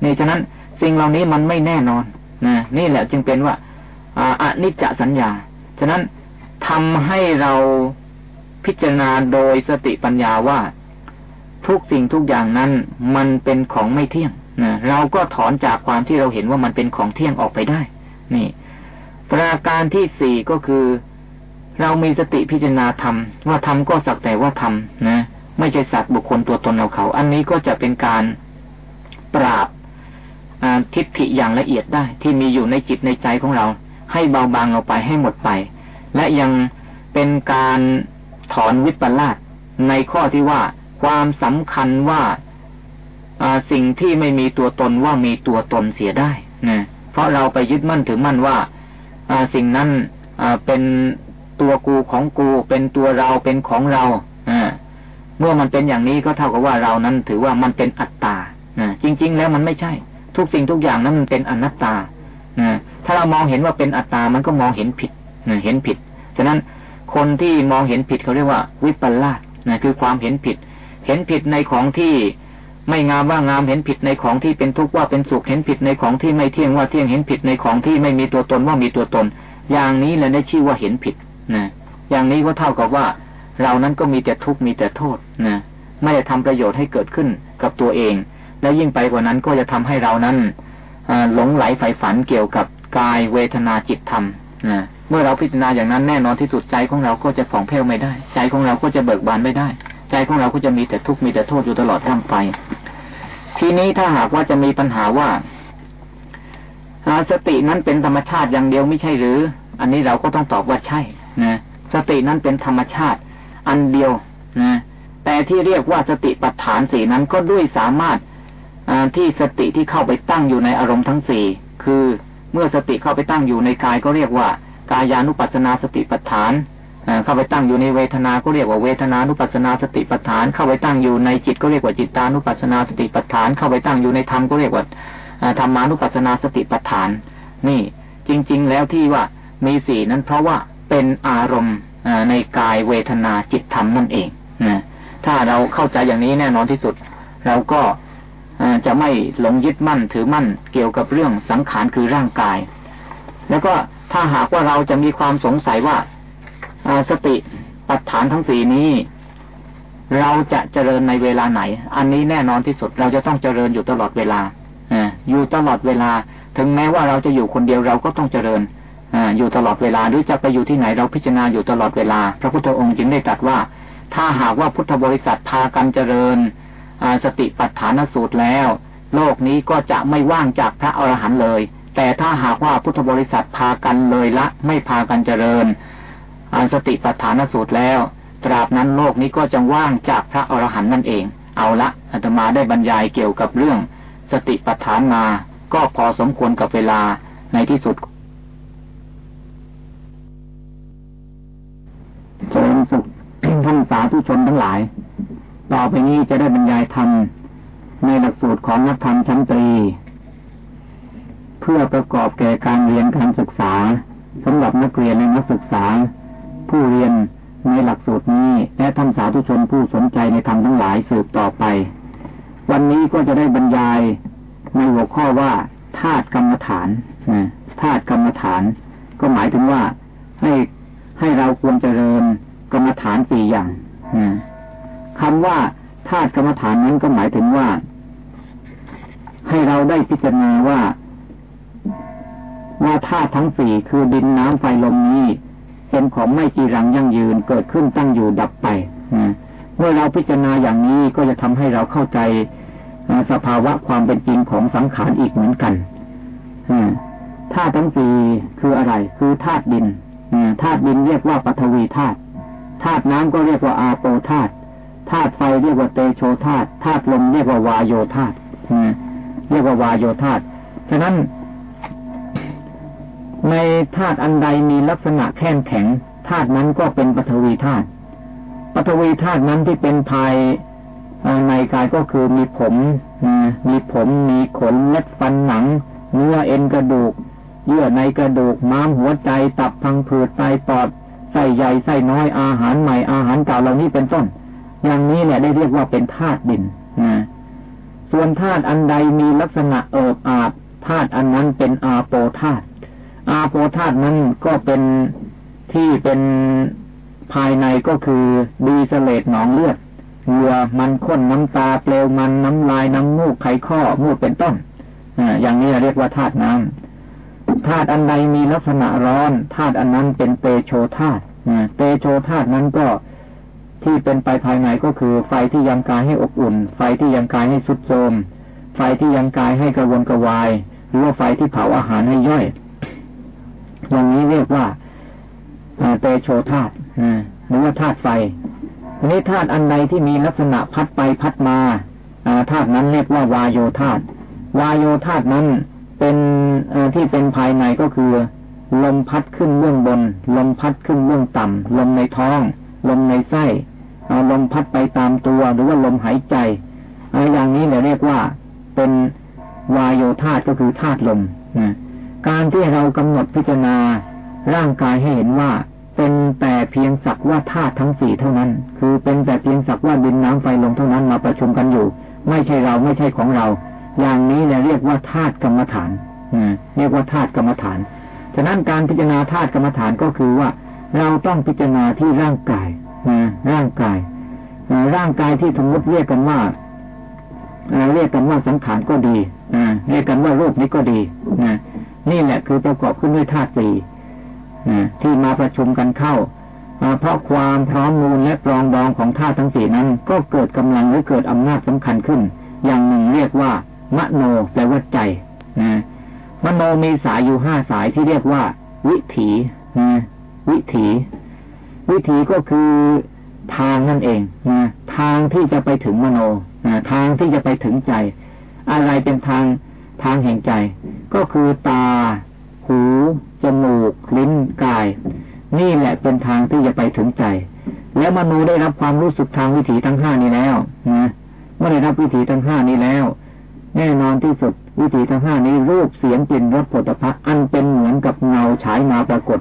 เนี่ฉะนั้นสิ่งเหล่านี้มันไม่แน่นอนนะนี่แหละจึงเป็นว่าอนิจจสัญญา ฉะนั้นทำให้เราพิจารณาโดยสติปัญญาว่าทุกสิ่งทุกอย่างนั้นมันเป็นของไม่เที่ยงนะเราก็ถอนจากความที่เราเห็นว่ามันเป็นของเที่ยงออกไปได้ นี่ ประการที่สี่ก็คือ เรามีสติพิจารณาธรรมว่าธรรมก็สักแต่ว่าธรรมนะ ไม่ใช่สัตว์บุคคลตัวตนเราเขา อันนี้ก็จะเป็นการปราบทิฏฐิอย่างละเอียดได้ ที่มีอยู่ในจิตในใจของเรา ให้เบาบางออกไปให้หมดไป และยังเป็นการถอนวิปลาสในข้อที่ว่าความสำคัญว่าสิ่งที่ไม่มีตัวตนว่ามีตัวตนเสียได้นะเพราะเราไปยึดมั่นถือมั่นว่าสิ่งนั้นเป็น ตัวกูของกู เป็นตัวเราเป็นของเราอเมื่อมันเป็นอย่างนี้ก็เท่ากับว่าเรานั้นถือว่ามันเป็นอัตตาจริง ๆ แล้วมันไม่ใช่ ทุกสิ่งทุกอย่างนั้นมันเป็นอนัตตาถ้าเรามองเห็นว่าเป็นอัตตา มันก็มองเห็นผิดเห็นผิด ฉะนั้นคนที่มองเห็นผิดเขาเรียกว่า วิปลาสนะคือความเห็นผิด เห็นผิดในของที่ไม่งามว่างามเห็นผิดในของที่เป็นทุกข์ว่าเป็นสุขเห็นผิดในของที่ไม่เที่ยงว่าเที่ยงเห็นผิดในของที่ไม่มีตัวตนว่ามีตัวตน อย่างนี้แหละได้ชื่อว่าเห็นผิด นะอย่างนี้ก็เท่ากับว่า เรานั้นก็มีแต่ทุกข์มีแต่โทษนะไม่ได้ทำประโยชน์ให้เกิดขึ้นกับตัวเอง และยิ่งไปกว่านั้นก็จะทำให้เรานั้นหลงไหลใฝ่ฝันเกี่ยวกับกายเวทนาจิตธรรมนะเมื่อเราพิจารณาอย่างนั้นแน่นอนที่สุดใจของเราก็จะฝ่องแผ้วไม่ได้ ใจของเราก็จะเบิกบานไม่ได้ ใจของเราก็จะมีแต่ทุกข์มีแต่โทษอยู่ตลอดทั้งไป ทีนี้ถ้าหากว่าจะมีปัญหาว่าสตินั้นเป็นธรรมชาติอย่างเดียวไม่ใช่หรือ อันนี้เราก็ต้องตอบว่าใช่ นะสตินั้นเป็นธรรมชาติ อันเดียวนะแต่ที่เรียกว่าสติปัฏฐานสี่นั้นก็ด้วยสามารถที่สติที่เข้าไปตั้งอยู่ในอารมณ์ทั้งสี่คือเมื่อสติเข้าไปตั้งอยู่ในกายก็เรียกว่ากายานุปัสนาสติปัฏฐานเข้าไปตั้งอยู่ในเวทนา ก็เรียกว่าเวทนานุปัสนาสติปัฏฐาน เข้าไปตั้งอยู่ในจิตก็เรียกว่าจิตานุปัสนาสติปัฏฐาน เข้าไปตั้งอยู่ในธรรมก็เรียกว่าธรรมานุปัสนาสติปัฏฐาน นี่จริง ๆ แล้วที่ว่ามีสี่นั้นเพราะว่า เป็นอารมณ์ในกายเวทนาจิตธรรมนั่นเองนะถ้าเราเข้าใจอย่างนี้แน่นอนที่สุด เราก็จะไม่หลงยึดมั่นถือมั่นเกี่ยวกับเรื่องสังขารคือร่างกาย แล้วก็ถ้าหากว่าเราจะมีความสงสัยว่าสติปัฏฐานทั้งสี่นี้ เราจะเจริญในเวลาไหน อันนี้แน่นอนที่สุดเราจะต้องเจริญอยู่ตลอดเวลาอยู่ตลอดเวลา ถึงแม้ว่าเราจะอยู่คนเดียวเราก็ต้องเจริญ อยู่ตลอดเวลาหรือจะไปอยู่ที่ไหนเราพิจารณาอยู่ตลอดเวลา พระพุทธองค์จึงได้ตรัสว่า ถ้าหากว่าพุทธบริษัทพากันเจริญสติปัฏฐานสูตรแล้ว โลกนี้ก็จะไม่ว่างจากพระอรหันต์เลย แต่ถ้าหากว่าพุทธบริษัทพากันเลยละ ไม่พากันเจริญสติปัฏฐานสูตรแล้ว ตราบนั้นโลกนี้ก็จะว่างจากพระอรหันต์นั่นเอง เอาละอาตมาได้บรรยายเกี่ยวกับเรื่อง สติปัฏฐานมา ก็พอสมควรกับเวลาในที่สุด ธุชนทั้งหลาย ต่อไปนี้จะได้บรรยายธรรมในหลักสูตรของนักธรรมชั้นตรี เพื่อประกอบแก่การเรียนการศึกษาสำหรับนักเรียนและนักศึกษา ผู้เรียนในหลักสูตรนี้และท่านสาธุชนผู้สนใจในธรรมทั้งหลายสืบต่อไป วันนี้ก็จะได้บรรยายในหัวข้อว่าธาตุกรรมฐานธาตุกรรมฐาน ก็หมายถึงว่าให้ให้เราควรเจริญกรรมฐานสี่อย่าง คำว่าธาตุกรรมฐานนั้นก็หมายถึงว่า ให้เราได้พิจารณาว่าว่าธาตุทั้งสี่คือดินน้ำไฟลมนี้ เป็นของไม่จีรังยั่งยืนเกิดขึ้นตั้งอยู่ดับไปเมื่อเราพิจารณาอย่างนี้ก็จะทำให้เราเข้าใจสภาวะความเป็นจริงของสังขารอีกเหมือนกันธาตุทั้งสี่คืออะไร คือธาตุดินธาตุดินเรียกว่าปฐวีธาตุ ธาตุน้ำก็เรียกว่าอาโปธาตุธาตุไฟเรียกว่าเตโชธาตุธาตุลมเรียกว่าวาโยธาตุเรียกว่าวาโยธาตุฉะนั้น ในธาตุอันใดมีลักษณะแข็งแข็งธาตุนั้นก็เป็นปฐวีธาตุปฐวีธาตุนั้นที่เป็นภายในกายก็คือมีผมมีผมมีขนเล็บฟันหนัง เนื้อเอ็นกระดูก เยื่อในกระดูกม้ามหัวใจตับพังผืดไตปอด ไส้ใหญ่ไส้น้อยอาหารใหม่อาหารเก่าเหล่านี้เป็นต้น อย่างนี้เนี่ยได้เรียกว่าเป็นธาตุดินนะส่วนธาตุอันใดมีลักษณะเอิบอาบธาตุอันนั้นเป็นอาโปธาตุอาโปธาตุนั้นก็เป็นที่เป็นภายในก็คือดีเสเลตหนองเลือดเหงื่อมันข้นน้ำตาเปลวมันน้ำลายน้ำมูกไขข้อมูดเป็นต้น อย่างนี้เรียกว่าธาตุน้ำ ธาตุอันใดมีลักษณะร้อนธาตุอันนั้นเป็นเตโชธาตุเตโชธาตุนั้นก็ที่เป็นไปภายในก็คือ ไฟที่ยังกายให้อบอุ่น ไฟที่ยังกายให้สุดโทมไฟที่ยังกายให้กระวนกระวาย หรือว่าไฟที่เผาอาหารให้ย่อย อย่างนี้เรียกว่าเตโชธาตุหรือว่าธาตุไฟทีนี้ธาตุอันใดที่มีลักษณะพัดไปพัดมาธาตุนั้นเรียกว่าวายโยธาตุวายโยธาตุนั้น เป็นที่เป็นภายในก็คือ ลมพัดขึ้นเบื้องบน ลมพัดขึ้นเบื้องต่ำลมในท้อง ลมในไส้ลมพัดไปตามตัวหรือว่าลมหายใจอย่างนี้เราเรียกว่าเป็นวายโยธาตุก็คือธาตุลมการที่เรากำหนดพิจารณาร่างกายให้เห็นว่า เป็นแต่เพียงสักว่าธาตุทั้งสี่เท่านั้น คือเป็นแต่เพียงสักว่าดินน้ำไฟลมเท่านั้นมาประชุมกันอยู่ ไม่ใช่เราไม่ใช่ของเรา อย่างนี้เนี่ยเรียกว่าธาตุกรรมฐานเรียกว่าธาตุกรรมฐาน ฉะนั้นการพิจารณาธาตุกรรมฐานก็คือว่า เราต้องพิจารณาที่ร่างกายร่างกายร่างกายที่สมมติเรียกกันว่าเรียกกันว่าสังขารก็ดีเรียกกันว่ารูปนี้ก็ดีนี่แหละคือประกอบขึ้นด้วยธาตุสี่ที่มาประชุมกันเข้าเพราะความพร้อมมูลและปรองดองของธาตุทั้งสี่นั้น ก็เกิดกำลังหรือเกิดอำนาจสำคัญขึ้น อย่างหนึ่งเรียกว่า มโนแปลว่าใจนะมโนมีสายอยู่ห้าสายที่เรียกว่า วิถีนะวิถี วิถีก็คือทางนั่นเองนะทางที่จะไปถึงมโนนะทางที่จะไปถึงใจ อะไรเป็นทางทางแห่งใจ ก็คือตา หูจมูก ลิ้นกาย นี่แหละเป็นทางที่จะไปถึงใจ แล้วมโนได้รับความรู้สึกทางวิถีทั้งห้านี้แล้วนะเมื่อได้รับวิถีทั้งห้านี้แล้ว แน่นอนที่สุด วิถีทั้งห้านี้รูปเสียงกลิ่นรสผลิตภัณฑ์อันเป็นเหมือนกับเงาฉายมาปรากฏ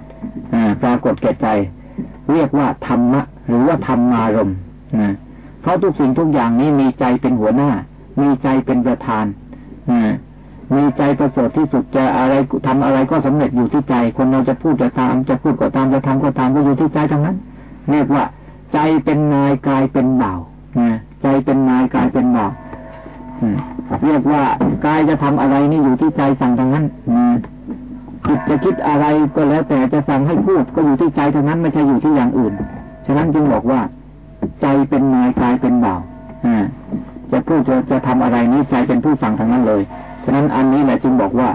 ปรากฏแก่ใจ เรียกว่าธรรมะ หรือว่าธรรมารมนะเพราะทุกสิ่งทุกอย่างนี้มีใจเป็นหัวหน้า มีใจเป็นประธานมีใจประเสริฐที่สุดจะอะไรทำอะไรก็สำเร็จอยู่ที่ใจ คนเราจะพูดจะตามจะพูดก็ตามจะทำก็ตามก็อยู่ที่ใจทั้งนั้น เรียกว่า ใจเป็นนายกายเป็นบ่าวใจเป็นนายกายเป็นบ่าวเรียกว่ากายจะทำอะไรนี่อยู่ที่ใจสั่งทั้งนั้นจิตจะคิดอะไรก็แล้วแต่จะสั่งให้พูดก็อยู่ที่ใจทั้งนั้นไม่ใช่อยู่ที่อย่างอื่น ฉะนั้นจึงบอกว่า ใจเป็นนายกายเป็นบ่าวจะพูดจะจะทำอะไรนี้ใจเป็นผู้สั่งทั้งนั้นเลย ฉะนั้นอันนี้แหละจึงบอกว่า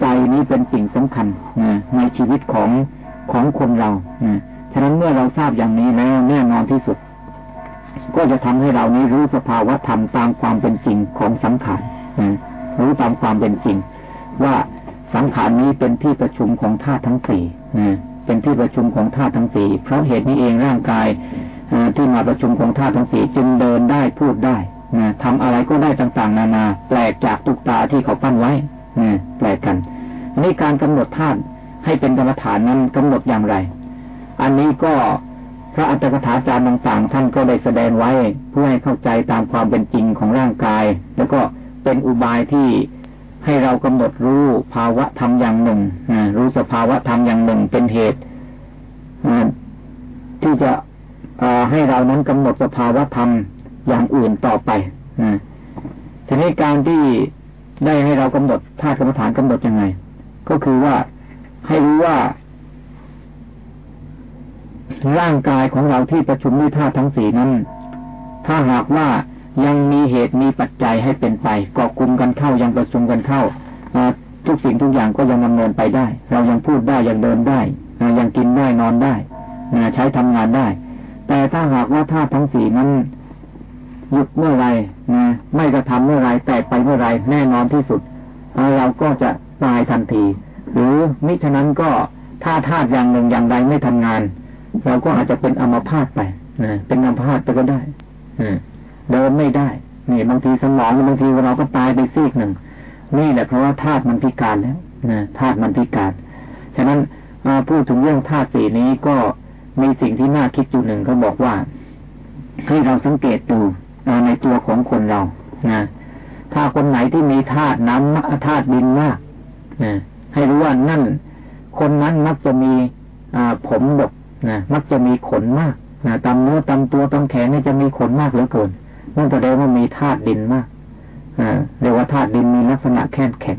ใจนี้เป็นสิ่งสำคัญในชีวิตของของคนเราฉะนั้นเมื่อเราทราบอย่างนี้แล้วแน่นอนที่สุด ก็จะทำให้เรานี้รู้สภาวะธรรมตามความเป็นจริงของสังขารรู้ตามความเป็นจริง ว่าสังขารนี้เป็นที่ประชุมของธาตุทั้งสี่เป็นที่ประชุมของธาตุทั้งสี่เพราะเหตุนี้เองร่างกายที่มาประชุมของธาตุทั้งสี่จึงเดินได้พูดได้นะทำอะไรก็ได้ต่างๆ นานา แปลกจากตุกตาที่เขาปั้นไว้แปลกกันนี่การกำหนดธาตุให้เป็นกรรมฐานนั้นกำหนดอย่างไร อันนี้ก็ พระอัตถกถาจารย์ต่างๆท่านก็ได้แสดงไว้เพื่อให้เข้าใจตามความเป็นจริงของร่างกาย แล้วก็เป็นอุบายที่ให้เรากำหนดรู้ภาวะธรรมอย่างหนึ่งรู้สภาวะธรรมอย่างหนึ่งเป็นเหตุที่จะให้เรานั้นกำหนดสภาวะธรรมอย่างอื่นต่อไปทีนี้การที่ได้ให้เรากำหนดธาตุกรรมฐานกำหนดยังไง ก็คือว่าให้รู้ว่า ร่างกายของเราที่ประชุมด้วยธาตุทั้งสี่นั้น ถ้าหากว่ายังมีเหตุมีปัจจัยให้เป็นไปกาะกลุ่มกันเข้ายังประชุมกันเข้าทุกสิ่งทุกอย่างก็ยังดำเนินไปได้ เรายังพูดได้ยังเดินได้ยังกินได้นอนได้ใช้ทำงานได้ แต่ถ้าหากว่าธาตุทั้งสี่นั้นหยุดเมื่อไรนะไม่กระทำเมื่อไรแตกไปเมื่อไรแน่นอนที่สุดเราก็จะตายทันที หรือมิฉะนั้นก็ถ้าธาตุอย่างหนึ่งอย่างใดไม่ทำงาน เราก็อาจจะเป็นอัมพาตไปนะเป็นอัมพาตไปก็ได้เดินไม่ได้นี่บางทีสมองบางทีเราก็ตายไปซีกหนึ่งนี่แหละเพราะว่าธาตุมันพิการแล้วนะธาตุมันพิการ ฉะนั้นพูดถึงเรื่องธาตุสีนี้ก็มีสิ่งที่น่าคิดอยู่หนึ่งเขาบอกว่า ให้เราสังเกตดูในตัวของคนเรานะถ้าคนไหนที่มีธาตุน้ำธาตุดินมากนะให้รู้ว่านั่น คนนั้นมักจะมีผมดก นะมักจะมีขนมากนะตามเนื้อตามตัวตามแขนนี่จะมีขนมากเหลือเกินนั่นแสดงว่ามีธาตุดินมากเรียกว่าธาตุดินมีลักษณะแข็งแข็ง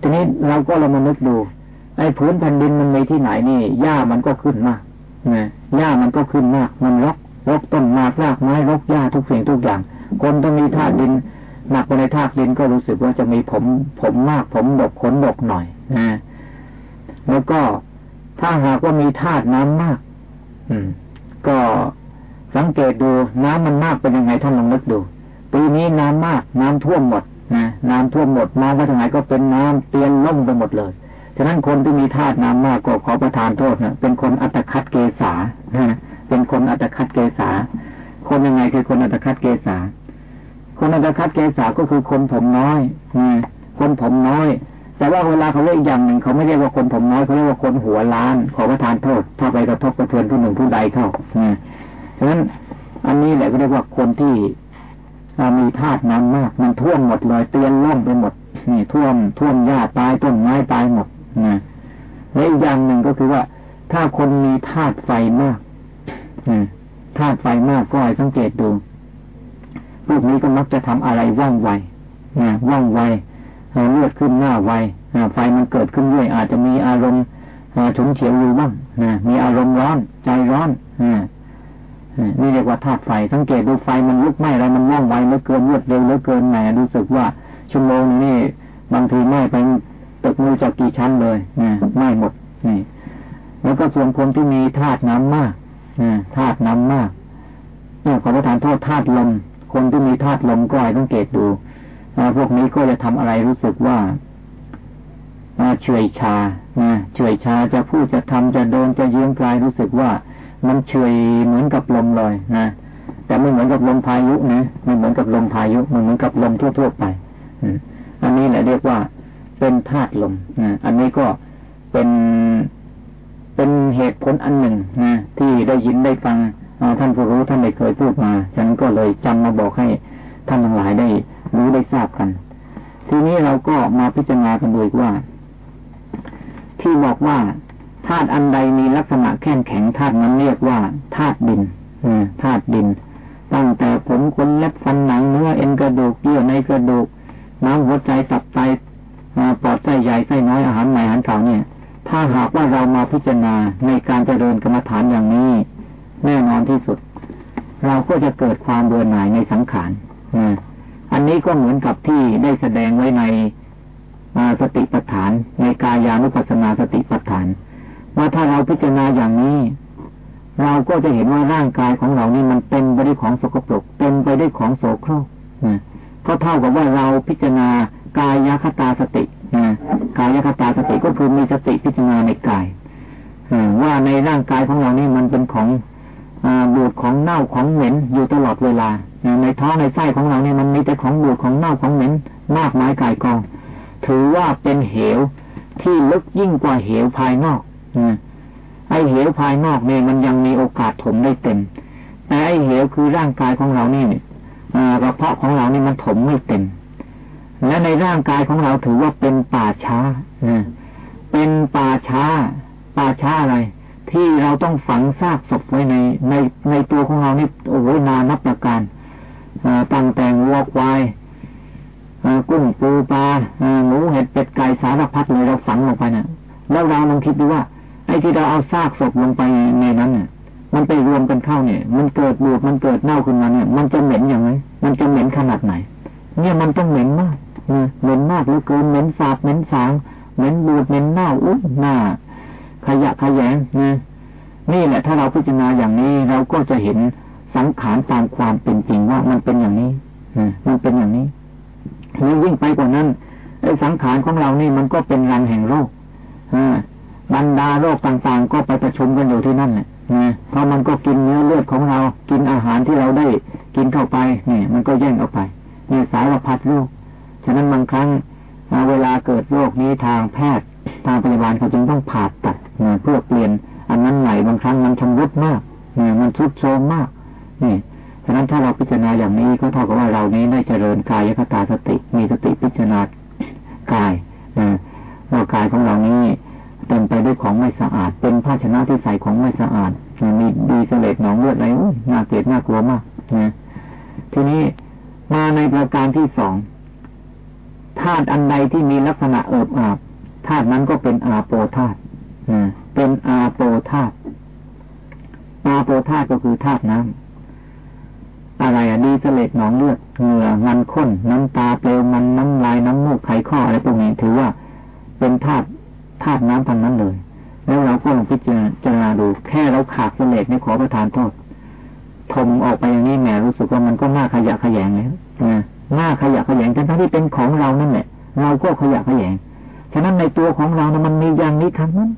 ทีนี้เราก็เรามานึกดู ไอ้พื้นแผ่นดินมันมีที่ไหนนี่หญ้ามันก็ขึ้นมากนะหญ้ามันก็ขึ้นมาก มันรกรกต้นมากรากไม้รกหญ้าทุกสิ่งทุกอย่าง คนต้องมีธาตุดินหนักไปในธาตุดินก็รู้สึกว่าจะมีผมผมมากผมดกขนดกหน่อยนะแล้วก็ ถ้าหากว่ามีธาตุน้ำมาก อืม ก็สังเกตดูน้ำมันมากเป็นยังไงท่านลองนึกดูปีนี้น้ำมาก น้ำท่วมหมดนะน้ำท่วมหมดมาว่าทางไหนก็เป็นน้ำเตียนล่มไปหมดเลยฉะนั้นคนที่มีธาตุน้ำมากก็ขอประทานโทษนะเป็นคนอัตคัดเกษาเป็นคนอัตคัดเกษา คนยังไงคือคนอัตคัดเกษา คนอัตคัดเกษาก็คือคนผมน้อยคนผมน้อย แต่ว่าเวลาเขาเรียกอย่างหนึ่งเขาไม่เรียกว่าคนผมน้อยเขาเรียกว่าคนหัวล้าน ขอประทานโทษ ถ้าไปกระทบกระเทือนผู้หนึ่งผู้ใดเข้าะฉะนั้นอันนี้แหละก็เรียกว่าคนที่มีธาตุน้ำมาก มันท่วมหมดเลยเตียนล่มไปหมดนี่ท่วมท่วมหญ้าตายต้นไม้ตายหมดนะและอีกอย่างหนึ่งก็คือว่า ถ้าคนมีธาตุไฟมากธาตุไฟมากก็ให้สังเกตดูพวกนี้ก็มักจะทำอะไรว่องไวว่องไว เลือดขึ้นหน้าไวไฟมันเกิดขึ้นด้วยอาจจะมีอารมณ์ฉุนเฉียวอยู่บ้างมีอารมณ์ร้อน ใจร้อนนี่เรียกว่าธาตุไฟ สังเกตดูไฟมันลุกไหม้อะไรมันว่องไวเหลือเกินรวดเร็วเหลือเกินแหมรู้สึกว่าชั่วโมงนี้บางทีไหม้ไปตึกมือจากกี่ชั้นเลยไหม้หมดนี่แล้วก็ส่วนคนที่มีธาตุน้ำมากธาตุน้ำมากเนี่ยขอประทานโทษธาตุลม คนที่มีธาตุลมก็ให้สังเกตดู พวกนี้ก็จะทำอะไรรู้สึกว่าเฉยชาเฉยชาจะพูดจะทำจะเดินจะยืนกลายรู้สึกว่า มันเฉยเหมือนกับลมเลยนะแต่ไม่เหมือนกับลมพายุนะไม่เหมือนกับลมพายุมันเหมือนกับลมทั่วๆไปอันนี้แหละเรียกว่าเป็นธาตุลมอันนี้ก็เป็นเป็นเหตุผลอันหนึ่งนะที่ได้ยินได้ฟังท่านผู้รู้ท่านได้เคยพูดมา ฉันก็เลยจำมาบอกให้ท่านทั้งหลายได้ รู้ได้ทราบกัน ทีนี้เราก็มาพิจารณากันดูว่า ที่บอกว่าธาตุอันใดมีลักษณะแข็งแข็งธาตุนั้นเรียกว่าธาตุดินธาตุดิน ตั้งแต่ผมขนเล็บฟันหนังเนื้อเอ็นกระดูกเยื่อในกระดูก น้ำหัวใจตับไตปอดไส้ใหญ่ไส้น้อยอาหารใหม่อาหารเก่าเนี่ย ถ้าหากว่าเรามาพิจารณาในการเจริญกรรมฐานอย่างนี้ แน่นอนที่สุด เราก็จะเกิดความเบื่อหน่ายในสังขาร อันนี้ก็เหมือนกับที่ได้แสดงไว้ในสติปัฏฐาน ในกายานุปัสสนาสติปัฏฐาน ว่าถ้าเราพิจารณาอย่างนี้ เราก็จะเห็นว่าร่างกายของเรานี่มันเต็มไปด้วยของสกปรกเต็มไปด้วยของโสโครกก็เท่ากับว่าเราพิจารณากายคตาสติกายคตาสติก็คือมีสติพิจารณาในกายว่าในร่างกายของเรานี่มันเป็นของบูดของเน่าของเหม็นอยู่ตลอดเวลา ในท้องในไส้ของเราเนี่ยมันมีแต่ของบูดของเน่าของเหม็นมากมายกายกอง ถือว่าเป็นเหวที่ลึกยิ่งกว่าเหวภายนอกไอเหวภายนอกเนี่ยมันยังมีโอกาสถมได้เต็ม แต่ไอเหวคือร่างกายของเรานี่กระเพาะของเราเนี่ยมันถมไม่เต็ม และในร่างกายของเราถือว่าเป็นป่าช้าเป็นป่าช้า ป่าช้าอะไร ที่เราต้องฝังซากศพไว้ในในในตัวของเรานี่โอ้โหนานับประการ ตั้งแต่งวัวควายกุ้งปูปลาหมูเห็ดเป็ดไก่สารพัดเลยเราฝังลงไปนะ่ะ แล้วเราลองคิดดูว่า ไอ้ที่เราเอาซากศพลงไปในนั้นเนี่ยมันไปรวมกันเข้าเนี่ย มันเกิดบูดมันเกิดเน่าขึ้นมาเนี่ย มันจะเหม็นอย่างไรมันจะเหม็นขนาดไหน เนี่ยมันต้องเหม็นมากเหม็นมากหรือเกินเหม็นสาบเหม็นสางเหม็นบูดเหม็นเน่าอุ้ยหน้า ขยะขยงนะนี่แหละถ้าเราพิจารณาอย่างนี้เราก็จะเห็น สังขารตามความเป็นจริงว่ามันเป็นอย่างนี้มันเป็นอย่างนี้แล้วยิ่งไปกว่านั้นไอ้สังขารของเรานี่มันก็เป็นรังแห่งโรคบรรดาโรคต่างๆ ก็ไปประชุมกันอยู่ที่นั่นแหละเพราะมันก็กินเนื้อเลือดของเรา กินอาหารที่เราได้กินเข้าไปนี่มันก็แย่งออกไปเนี่ยสารพัดโรค ฉะนั้นบางครั้งเวลาเกิดโรคนี้ทางแพทย์ ทางพยาบาลเขาจึงต้องผ่าตัดเพื่อเปลี่ยน อันนั้นใหม่บางครั้งมันชำรุดมากมันทุดโทรมมาก นี่ฉะนั้นถ้าเราพิจารณาอย่างนี้ก็เท่ากับว่าเรานี้ได้เจริญกายคตาสติ มีสติพิจารณากายว่ากายของเรานี้เต็มไปด้วยของไม่สะอาด เป็นภาชนะที่ใส่ของไม่สะอาดมีดีเสลดหนองเลือดอะไรน่าเกลียดน่ากลัวมากนะทีนี้มาในประการที่สองธาตุอันใดที่มีลักษณะเอิบอาบธาตุนั้นก็เป็นอาโปธาตุเป็นอาโปธาตุอาโปธาตุก็คือธาตุน้ำ อะไรอะดีเสลดหนองเลือดเหงื่อมันข้น น้ำตาเปลวมันน้ำลายน้ำมูกไขข้ออะไรพวกนี้ถือว่าเป็นธาตุธาตุน้ำทั้งนั้นเลย แล้วเราก็ลองพิจารณาดูแค่เราขาดเสลดไม่ขอประทานโทษทมออกไปอย่างนี้แหมรู้สึกว่ามันก็หน่าขยะขยงเลยนะน่าขยะขยงทั้งที่เป็นของเรานั่นแหละเราก็ขยะขยงฉะนั้นในตัวของเรานะมันมีอย่างนี้ทั้งนั้น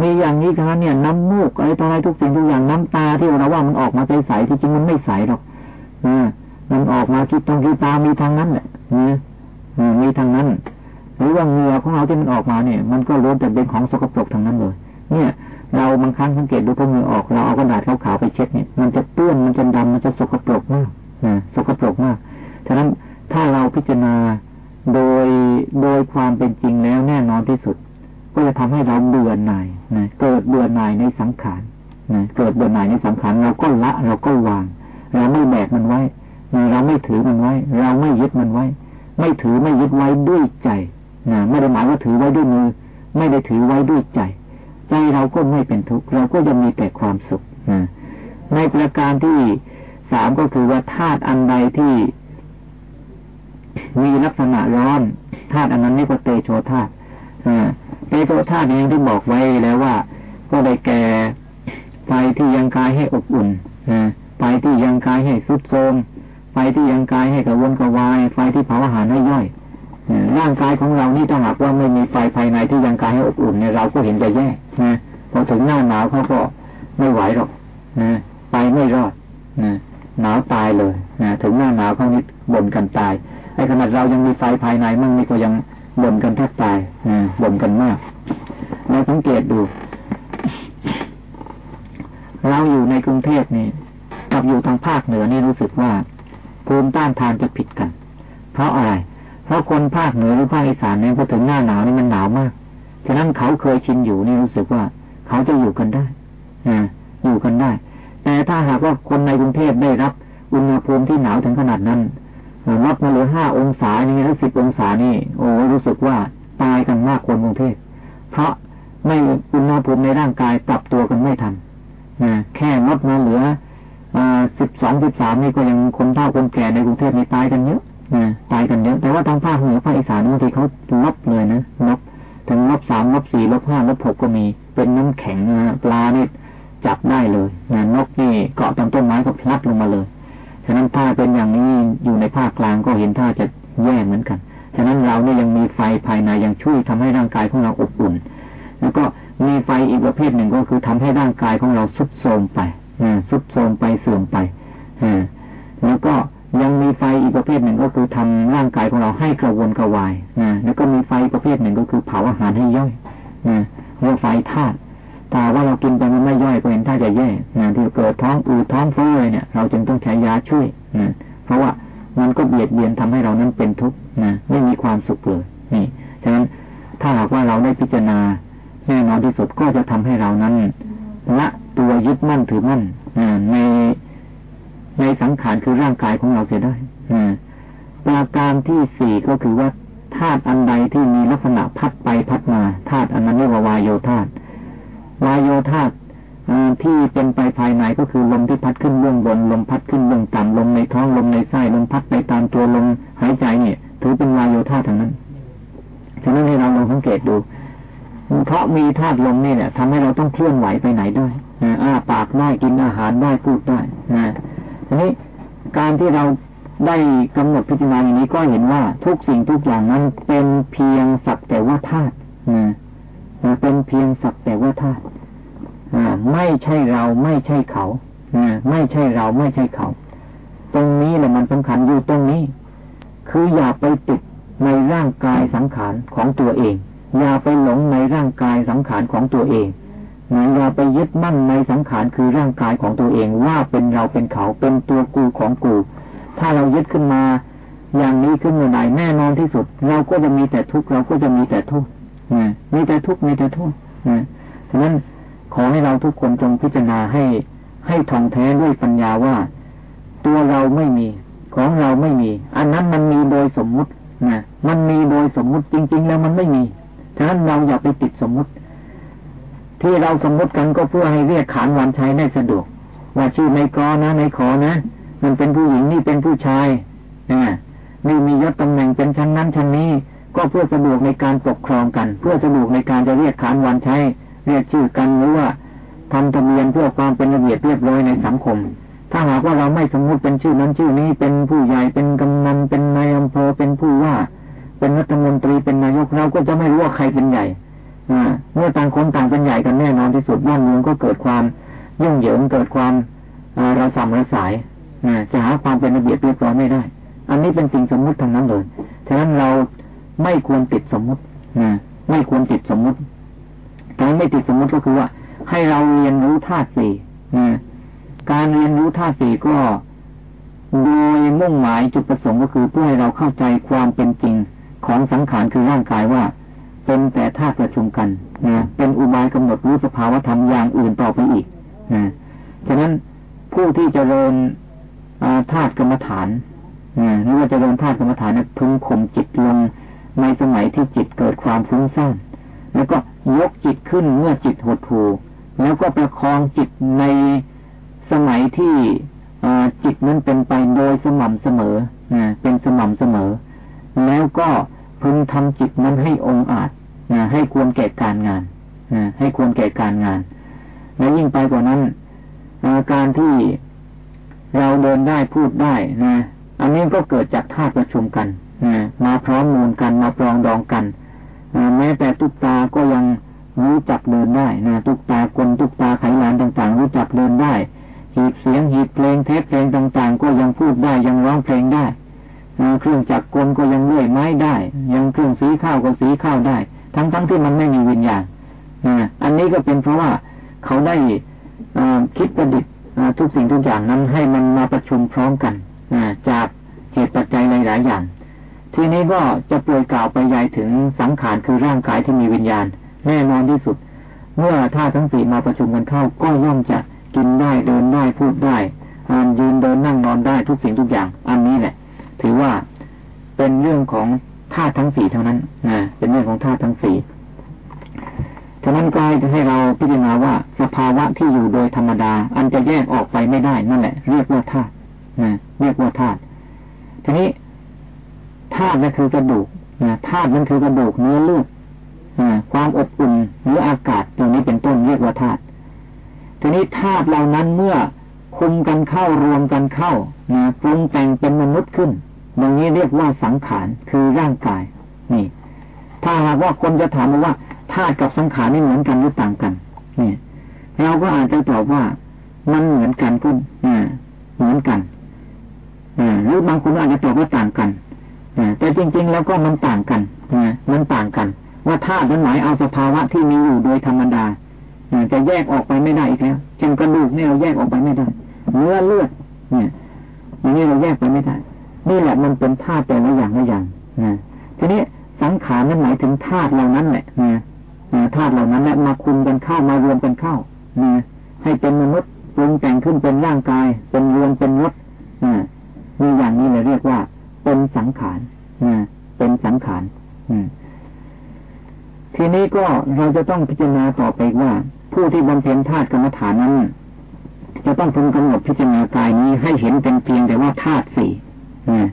มีอย่างนี้ทั้งนั้นเนี่ยน้ำมูกอะไรต่ออะไรทุกสิ่งทุกอย่างน้ำตาที่เราว่ามันออกมาใสๆที่จริงมันไม่ใสหรอกอมันออกมาคิดตรงคิดตามีทางนั้นแหละมีทางนั้น หรือว่าเหงื่อของเราที่มันออกมาเนี่ย มันก็ล้วนแต่เป็นของสกปรกทางนั้นเลย เนี่ย เราบางครั้งสังเกตดูพอเหงื่อออกเราเอากระดาษขาวๆไปเช็ดเนี่ยมันจะเปื้อนมันจะดำมันจะสกปรกมากนะสกปรกมากฉะนั้นถ้าเราพิจารณาโดยโดยความเป็นจริงแล้วแน่นอนที่สุด ก็จะทำให้เราเบื่อหน่ายนะเกิดเบื่อหน่ายในสังขารนะเกิดเบื่อหน่ายในสังขารเราก็ละเราก็วาง เราไม่แบกมันไว้เราไม่ถือมันไว้ เราไม่ยึดมันไว้ ไม่ถือไม่ยึดไว้ด้วยใจนะไม่ได้หมายว่าถือไว้ด้วยมือ ไม่ได้ถือไว้ด้วยใจ ใจเราก็ไม่เป็นทุกข์เราก็จะมีแต่ความสุขนะในประการที่สามก็คือว่าธาตุอันใดที่ มีลักษณะร้อนธาตุอันนั้นนี่ก็เตโชธาตุ เตโชธาตุนี้ที่บอกไว้แล้วว่า ก็ได้แก่ไฟที่ยังกายให้อบอุ่นไฟที่ยังกายให้สุดโทมไฟที่ยังกายให้กระวนกระวาย ไฟที่เผาอาหารให้ย่อยร่างกายของเรานี่ถ้าหากว่าไม่มีไฟภายในที่ยังกายให้อบอุ่นเนี่ยเราก็เห็นจะแย่นะพอถึงหน้าหนาวเขาก็ไม่ไหวหรอกนะไปไม่รอดนะหนาวตายเลยนะถึงหน้าหนาวเขานิดบ่นกันตายไอ้ขนาดเรายังมีไฟภายในมั่งนี่ก็ยัง บ่นกันแทบตายบ่นกันมากเราสังเกตดู เราอยู่ในกรุงเทพนี่กับอยู่ทางภาคเหนือนี่รู้สึกว่าภูมิต้านทานจะผิดกัน เพราะอะไร เพราะคนภาคเหนือหรือภาคอีสานเนี่ยพอถึงหน้าหนาวนี่มันหนาวมาก ฉะนั้นเขาเคยชินอยู่นี่รู้สึกว่า เขาจะอยู่กันได้ออยู่กันได้ แต่ถ้าหากว่าคนในกรุงเทพได้รับอุณหภูมิที่หนาวถึงขนาดนั้น ลดมาเหลือห้าองศานี่หรือสิบองศานี่ โอ้รู้สึกว่าตายกันมากคนกรุงเทพเพราะไม่อุณหภูมิในร่างกายปรับตัวกันไม่ทันนะแค่ลดมาเหลือสิบสองสิบสามนี่ก็ยังคนเฒ่าคนแก่ในกรุงเทพนี่ตายกันเยอะตายกันเยอะ แต่ว่าทางภาคเหนือภาคอีสานบางทีเขาลบเลยนะลบถึงลบสามลบสี่ลบห้าลบหกก็มี เป็นน้ำแข็งนะปลานี่จับได้เลยนะนกนี่เกาะตามต้นไม้ก็พลัดลงมาเลย ฉะนั้นถ้าเป็นอย่างนี้อยู่ในภาคกลางก็เห็นท่าจะแย่เหมือนกัน ฉะนั้นเราเนี่ยยังมีไฟภายในยังช่วยทำให้ร่างกายของเราอบอุ่น แล้วก็มีไฟอีกประเภทหนึ่งก็คือทำให้ร่างกายของเราสุดโทมไปสุดโทมไปเสื่อมไปแล้วก็ยังมีไฟอีกประเภทหนึ่งก็คือทำร่างกายของเราให้กระวนกระวายนะแล้วก็มีไฟประเภทหนึ่งก็คือเผาอาหารให้ย่อยนะเรียกไฟธาตุ ถ้าว่าเรากินไปมันไม่ย่อยก็เห็นท่าจะแย่งานที่เกิดท้องอืดท้องฟ้อเลยเนี่ย เราจึงต้องใช้ยาช่วยนะเพราะว่ามันก็เบียดเบียนทำให้เรานั้นเป็นทุกข์นะไม่มีความสุขเลยนี่ฉะนั้นถ้าหากว่าเราได้พิจารณาแน่นอนที่สุดก็จะทำให้เรานั้นละตัวยึดมั่นถือมั่นในในสังขารคือร่างกายของเราเสียได้ประการที่สี่ก็คือว่าธาตุอันใดที่มีลักษณะพัดไปพัดมาธาตุอันนั้นเรียกว่าวายโยธาต วายโยธาตุที่เป็นไปภายในก็คือลมที่พัดขึ้นเบื้องบนลมพัดขึ้นเบื้องต่ำลมในท้องลมในไส้ลมพัดไปตามตัวลมหายใจเนี่ยถือเป็นวายโยธาทั้งนั้นฉะนั้นให้เราลองสังเกตดู เพราะมีธาตุลมนี่เนี่ยทำให้เราต้องเคลื่อนไหวไปไหนได้อ้าปากได้กินอาหารได้พูดได้นะทีนี้การที่เราได้กำหนดพิจารณาอย่างนี้ก็เห็นว่าทุกสิ่งทุกอย่างนั้นเป็นเพียงสักแต่ว่าธาตุนะเป็นเพียงสักแต่ว่าธาตุ ไม่ใช่เราไม่ใช่เขาไม่ใช่เราไม่ใช่เขา ตรงนี้แหละมันสำคัญอยู่ตรงนี้ คืออย่าไปติดในร่างกายสังขารของตัวเอง อย่าไปหลงในร่างกายสังขารของตัวเองนะอย่าไปยึดมั่นในสังขารคือร่างกายของตัวเองว่าเป็นเราเป็นเขาเป็นตัวกูของกู ถ้าเรายึดขึ้นมา อย่างนี้ขึ้นเมื่อไหร่แน่นอนที่สุด เราก็จะมีแต่ทุกข์เราก็จะมีแต่ทุกข์มีแต่ทุกข์มีแต่ทุกข์ฉะนั้น ขอให้เราทุกคนจงพิจารณาให้ให้ท่องแท้ด้วยปัญญาว่า ตัวเราไม่มี ของเราไม่มี อันนั้นมันมีโดยสมมุตินะมันมีโดยสมมุติจริง ๆ แล้วมันไม่มีฉะนั้นเราอย่าไปติดสมมุติ ที่เราสมมุติกันก็เพื่อให้เรียกขานวันใช้ได้สะดวก ว่าชื่อในกอนะในขอนะมันเป็นผู้หญิงนี่เป็นผู้ชายนะนี่มียศตำแหน่งเป็นชั้นนั้นชั้นนี้ ก็เพื่อสะดวกในการปกครองกัน เพื่อสะดวกในการจะเรียกขานวันใช้ เรียกชื่อกันหรือว่าทำทะเบียนเพื่อความเป็นระเบียบเรียบร้อยในสังคม ถ้าหากว่าเราไม่สมมุติเป็นชื่อนั้นชื่อนี้เป็นผู้ใหญ่เป็นกำนันเป็นนายอำเภอเป็นผู้ว่า เป็นรัฐมนตรีเป็นนายกเราก็จะไม่รู้ว่าใครเป็นใหญ่เมื่อต่างคนต่างเป็นใหญ่กันแน่นอนที่สุดบ้านเมืองก็เกิดความยุ่งเหยิงเกิดความระสำระสายจะหาความเป็นระเบียบเรียบร้อยไม่ได้ อันนี้เป็นสิ่งสมมุติทางนั้นเลยฉะนั้นเราไม่ควรติดสมมุติไม่ควรติดสมมุติ การไม่ติดสมมติก็คือว่า ให้เราเรียนรู้ธาตุสี่การเรียนรู้ธาตุสี่ก็โดยมุ่งหมายจุดประสงค์ก็คือเพื่อให้เราเข้าใจความเป็นจริงของสังขารคือร่างกายว่า เป็นแต่ธาตุประชุมกันนะเป็นอุบายกำหนดรู้สภาวธรรมอย่างอื่นต่อไปอีกนะฉะนั้นผู้ที่จเจริญธาตุกรรมฐานนะหรือว่าจเจริญธาตุกรรมฐานนะพึงข่มจิตลงในสมัยที่จิตเกิดความฟุ้งซ่าน แล้วก็ยกจิตขึ้นเมื่อจิตหดหูแล้วก็ประคองจิตในสมัยที่จิตนั้นเป็นไปโดยสม่ำเสมอนะเป็นสม่ำเสมอ แล้วก็พึงทำจิตนั้นให้องอาจนะให้ควรแก่การงานนะให้ควรแก่การงาน และยิ่งไปกว่านั้นการที่เราเดินได้พูดได้นะอันนี้ก็เกิดจากธาตุประชุมกันนะมาพร้อมมูลกันมาปรองดองกัน แม้แต่ตุกตาก็ยังรู้จักเดินได้นะตุกตากลตุกตาไขลานต่างๆ รู้จักเดินได้หีบเสียงหีบเพลงเทปเพลงต่างๆ ก็ยังพูดได้ยังร้องเพลงได้เครื่องจักรกลก็ยังเลื่อยไม้ได้ ยังเครื่องสีข้าวก็สีข้าวได้ ทั้งๆทที่มันไม่มีวิญญาณอันนี้ก็เป็นเพราะว่าเขาได้คิดประดิษฐ์ทุกสิ่งทุกอย่างนั้นให้มันมาประชุมพร้อมกันจากเหตุปัจจัยหลายๆอย่าง ทีนี้ก็จะเปลยกล่าวไปยายถึงสังขารคือร่างกายที่มีวิญญาณ แน่นอนที่สุด เมื่อธาตุทั้งสี่มาประชุมกันเข้าก็ย่อมจะกินได้เดินได้พูดได้ยืนเดินนั่งนอนได้ทุกสิ่งทุกอย่าง อันนี้แหละ ถือว่าเป็นเรื่องของธาตุทั้งสี่เท่านั้นนะเป็นเรื่องของธาตุทั้งสี่ฉะนั้นก็จะให้เราพิจารณาว่าสภาวะที่อยู่โดยธรรมดา อันจะแยกออกไปไม่ได้นั่นแหละ เรียกว่าธาตุนะเรียกว่าธาตุทีนี้ ธาตุนั่นคือกระดูกธาตุนั่นคือกระดูกเนื้อเลือดความอบอุ่นหรืออากาศตรงนี้เป็นต้นเรียกว่าธาตุทีนี้ธาตุเหล่านั้นเมื่อคุมกันเข้ารวมกันเข้าปรุงแต่งเป็นมนุษย์ขึ้นตรงนี้เรียกว่าสังขารคือร่างกาย นี่ ถ้าหากว่าคนจะถามว่าธาตุกับสังขารนี่เหมือนกันหรือต่างกัน นี่เราก็อาจจะตอบว่ามันเหมือนกันก็เหมือนกันหรือบางคนอาจจะตอบว่าต่างกัน แต่จริง ๆ แล้วก็มันต่างกันมันต่างกัน ว่าธาตุนั้นหมายเอาสภาวะที่มีอยู่โดยธรรมดาจะแยกออกไปไม่ได้อีกแล้วเช่นกระดูกเนี่ยเราแยกออกไปไม่ได้เนื้อเลือดเนี่ยอย่างนี้เราแยกไปไม่ได้ นี่แหละมันเป็นธาตุแต่ละอย่างละอย่างนะทีนี้สังขารนั้นหมายถึงธาตุเหล่านั้นแหละนะธาตุเหล่านั้นแหละมาคุมกันเข้ามารวมกันเข้านะให้เป็นมนุษย์ปรุงแต่งขึ้นเป็นร่างกาย เป็นรวมเป็นรถนี่อย่างนี้เลยเรียกว่า เป็นสังขารเป็นสังขารทีนี้ก็เราจะต้องพิจารณาต่อไปว่า ผู้ที่บำเพ็ญธาตุกรรมฐานนั้น จะต้องพึงกำหนดพิจารณากายนี้ให้เห็นเป็นเพียงแต่ว่าธาตุสี่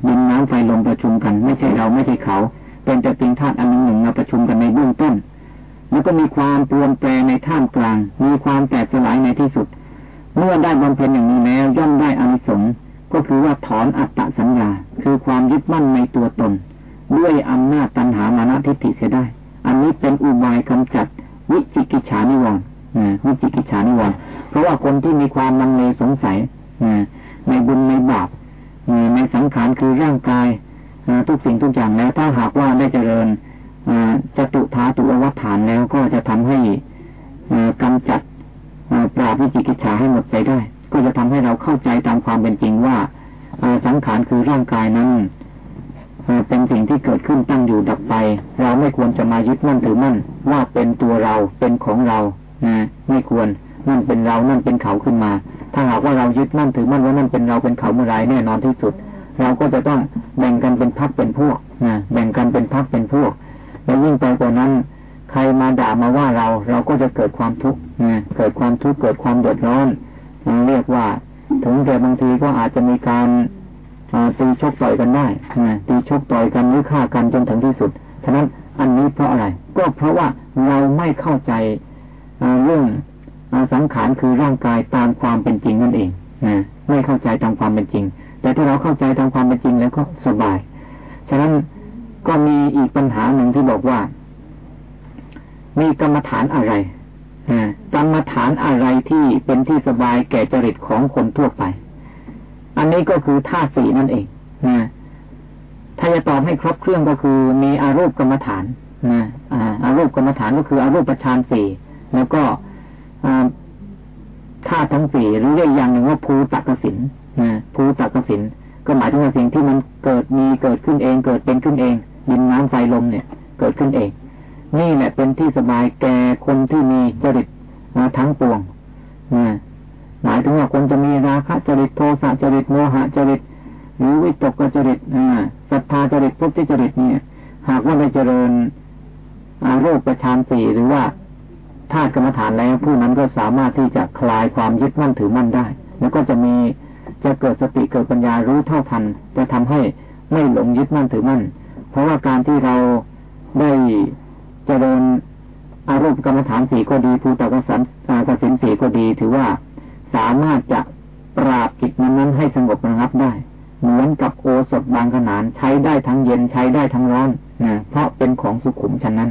ดินน้ำไฟลมประชุมกัน ไม่ใช่เราไม่ใช่เขา เป็นแต่เพียงธาตุอันหนึ่งหนึ่งมาประชุมกันในเบื้องต้น แล้วก็มีความปรวนแปรในท่ามกลาง มีความแตกสลายในที่สุด เมื่อได้บำเพ็ญอย่างนี้แล้วย่อมได้อานิสงส์ ก็คือว่าถอนอัตตสัญญา คือความยึดมั่นในตัวตน ด้วยอำนาจตัณหามานะทิฏฐิเสียได้ อันนี้เป็นอุบายกำจัดวิจิกิจฉานิวรณ์วิจิกิจฉานิวรณ์เพราะว่าคนที่มีความลังเลสงสัยในบุญในบาปในสังขารคือร่างกายทุกสิ่งทุกอย่างแล้ว ถ้าหากว่าได้เจริญจตุธาตุอวัฏฐานแล้วก็จะทำให้กำจัดปราบวิจิกิจฉาให้หมดไปได้ ก็จะทำให้เราเข้าใจตามความเป็นจริงว่าสังขารคือร่างกายนั้นเป็นสิ่งที่เกิดขึ้นตั้งอยู่ดับไป เราไม่ควรจะมายึดมั่นถือมั่นว่าเป็นตัวเราเป็นของเรานะไม่ควรนั่นเป็นเรานั่นเป็นเขาขึ้นมา ถ้าหากว่าเรายึดมั่นถือมั่นว่านั่นเป็นเราเป็นเขาเมื่อไรแน่นอนที่สุด เราก็จะต้องแบ่งกันเป็นพักเป็นพวกนะแบ่งกันเป็นพักเป็นพวก แล้วยิ่งไปกว่านั้น ใครมาด่ามาว่าเรา เราก็จะเกิดความทุกข์นะเกิดความทุกข์เกิดความเดือดร้อน เรียกว่า ถึงแต่บางทีก็อาจจะมีการตีชกต่อยกันได้ตีชกต่อยกันหรือฆ่ากันจนถึงที่สุด ฉะนั้นอันนี้เพราะอะไร ก็เพราะว่าเราไม่เข้าใจเรื่องสังขารคือร่างกายตามความเป็นจริงนั่นเองนะไม่เข้าใจตามความเป็นจริง แต่ถ้าเราเข้าใจตามความเป็นจริงแล้วก็สบาย ฉะนั้นก็มีอีกปัญหาหนึ่งที่บอกว่า มีกรรมฐานอะไร กรรมฐานอะไรที่เป็นที่สบายแก่จริตของคนทั่วไป อันนี้ก็คือท่าสีนั่นเองนะถ้าจะตอบให้ครบเครื่องก็คือมีอารูปกรรมฐานนะอารูปกรรมฐานก็คืออารูปประชานสี่แล้วก็ธาทั้งสี่หรือเรียกอย่างหนึ่งว่าภูตักสินนะภูตักสินก็หมายถึงว่าสิ่งที่มันเกิดมีเกิดขึ้นเอง เกิดเป็นขึ้นเองดินน้ำไฟลมเนี่ย เกิดขึ้นเอง นี่แหละเป็นที่สบายแก่คนที่มีจริตทั้งปวงนะหมายถึงว่าคนจะมีราคะจริตโทสะจริตโมหะจริตหรือวิตกจริตศรัทธาจริตพุทธิจริตเนี่ย หากว่าได้เจริญอาโรคประชานสี่หรือว่าธาตุกรรมฐานแล้วผู้นั้นก็สามารถที่จะคลายความยึดมั่นถือมั่นได้ แล้วก็จะมีจะเกิดสติเกิดปัญญารู้เท่าทัน จะทำให้ไม่หลงยึดมั่นถือมั่น เพราะว่าการที่เราได้ เจริญอารมณ์กรรมฐานสี่ก็ดีภูตกสันกสินสี่ก็ดี ถือว่าสามารถจะปราบจิตนั้นนั้นให้สงบระงับได้ เหมือนกับโอสถบางขนานใช้ได้ทั้งเย็นใช้ได้ทั้งร้อนนะเพราะเป็นของสุขุมฉะนั้น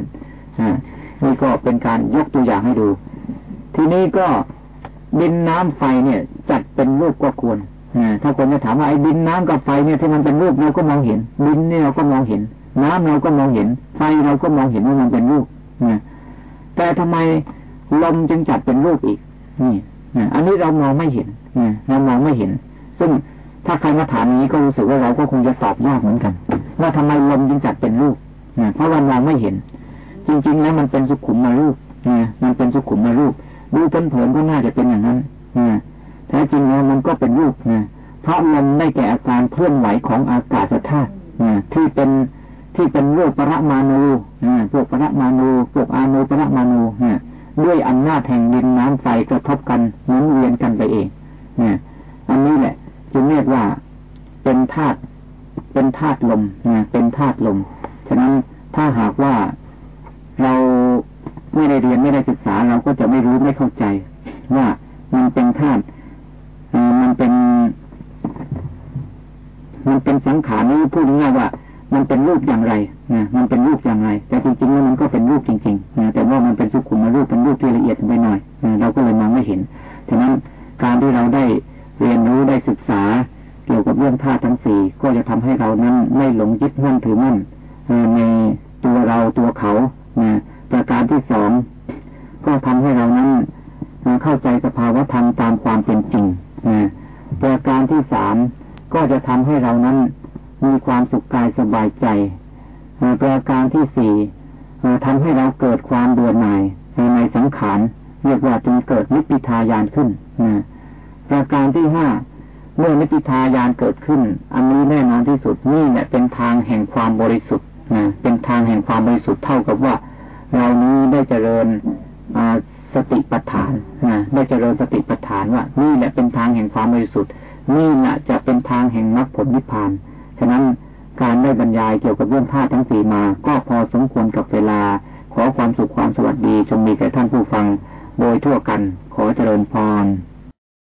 นี่ก็เป็นการยกตัวอย่างให้ดู ทีนี้ก็ดินน้ำไฟเนี่ย จัดเป็นรูปก็ควรถ้าคนจะถามว่าไอ้ดินน้ำกับไฟเนี่ยที่มันเป็นรูปเราก็มองเห็นดินเนี่ยเราก็มองเห็น น้ำเราก็มองเห็น ไฟเราก็มองเห็นว่ามันเป็นรูปนะแต่ทำไมลมจึงจัดเป็นรูปอีก นี่อันนี้เรามองไม่เห็นเรามองไม่เห็น ซึ่งถ้าใครมาถามนี้ก็รู้สึกว่าเราก็คงจะตอบยากเหมือนกัน ว่าทำไมลมจึงจัดเป็นรูปนะเพราะวันมองไม่เห็น จริงๆแล้วมันเป็นสุขุมมารูปนะมันเป็นสุขุมมารูปดูเผินๆก็น่าจะเป็นอย่างนั้นนะแท้จริงแล้วมันก็เป็นรูปนะเพราะมันได้แก่อาการเคลื่อนไหวของอากาศธาตุนะที่เป็น ที่เป็นรูปประมาณูนะพวกประมาณูพวกอานูประมาณูนะด้วยอำนาจแห่งดินน้ำไฟกระทบกันหมุนเวียนกันไปเองนะอันนี้แหละจึงเรียกว่าเป็นธาตุเป็นธาตุลมนะเป็นธาตุลม ฉะนั้นถ้าหากว่าเราไม่ได้เรียนไม่ได้ศึกษาเราก็จะไม่รู้ไม่เข้าใจ ว่ามันเป็นธาตุมันเป็น มันเป็นสังขารนี่พูดง่ายว่า มันเป็นรูปอย่างไรนะมันเป็นรูปอย่างไร แต่จริงๆแล้วมันก็เป็นรูปจริงๆนะแต่ว่ามันเป็นสุขุมรูปเป็นรูปที่ละเอียดไปหน่อยนะเราก็เลยมองไม่เห็นฉะนั้นการที่เราได้เรียนรู้ได้ศึกษา เกี่ยวกับเรื่องธาตุทั้งสี่ก็จะทำให้เรานั้นไม่หลงยึดมั่นถือมั่นในตัวเราตัวเขานะประการที่สองก็ทำให้เรานั้นเข้าใจสภาวะธรรมตามความเป็นจริงนะประการที่สามก็จะทำให้เรานั้น มีความสุขกายสบายใจประการที่สี่ทำให้เราเกิดความเบื่อหน่ายในสังขารเรียกว่าจึงเกิดนิพพิทายานขึ้นประการที่ห้าเมื่อนิพพิทายานเกิดขึ้น อันนี้แน่นอนที่สุดนี่เนี่ยเป็นทางแห่งความบริสุทธิ์นะเป็นทางแห่งความบริสุทธิ์เท่ากับว่า เรานี้ได้เจริญสติปัฏฐานนะได้เจริญสติปัฏฐานว่านี่แหละเป็นทางแห่งความบริสุทธิ์นี่แหละจะเป็นทางแห่งมรรคผลนิพพาน ฉะนั้นการได้บรรยายเกี่ยวกับเรื่องธาตุทั้งสี่มา ก็พอสมควรกับเวลา ขอความสุขความสวัสดีจงมีแก่ท่านผู้ฟัง โดยทั่วกันขอเจริญพร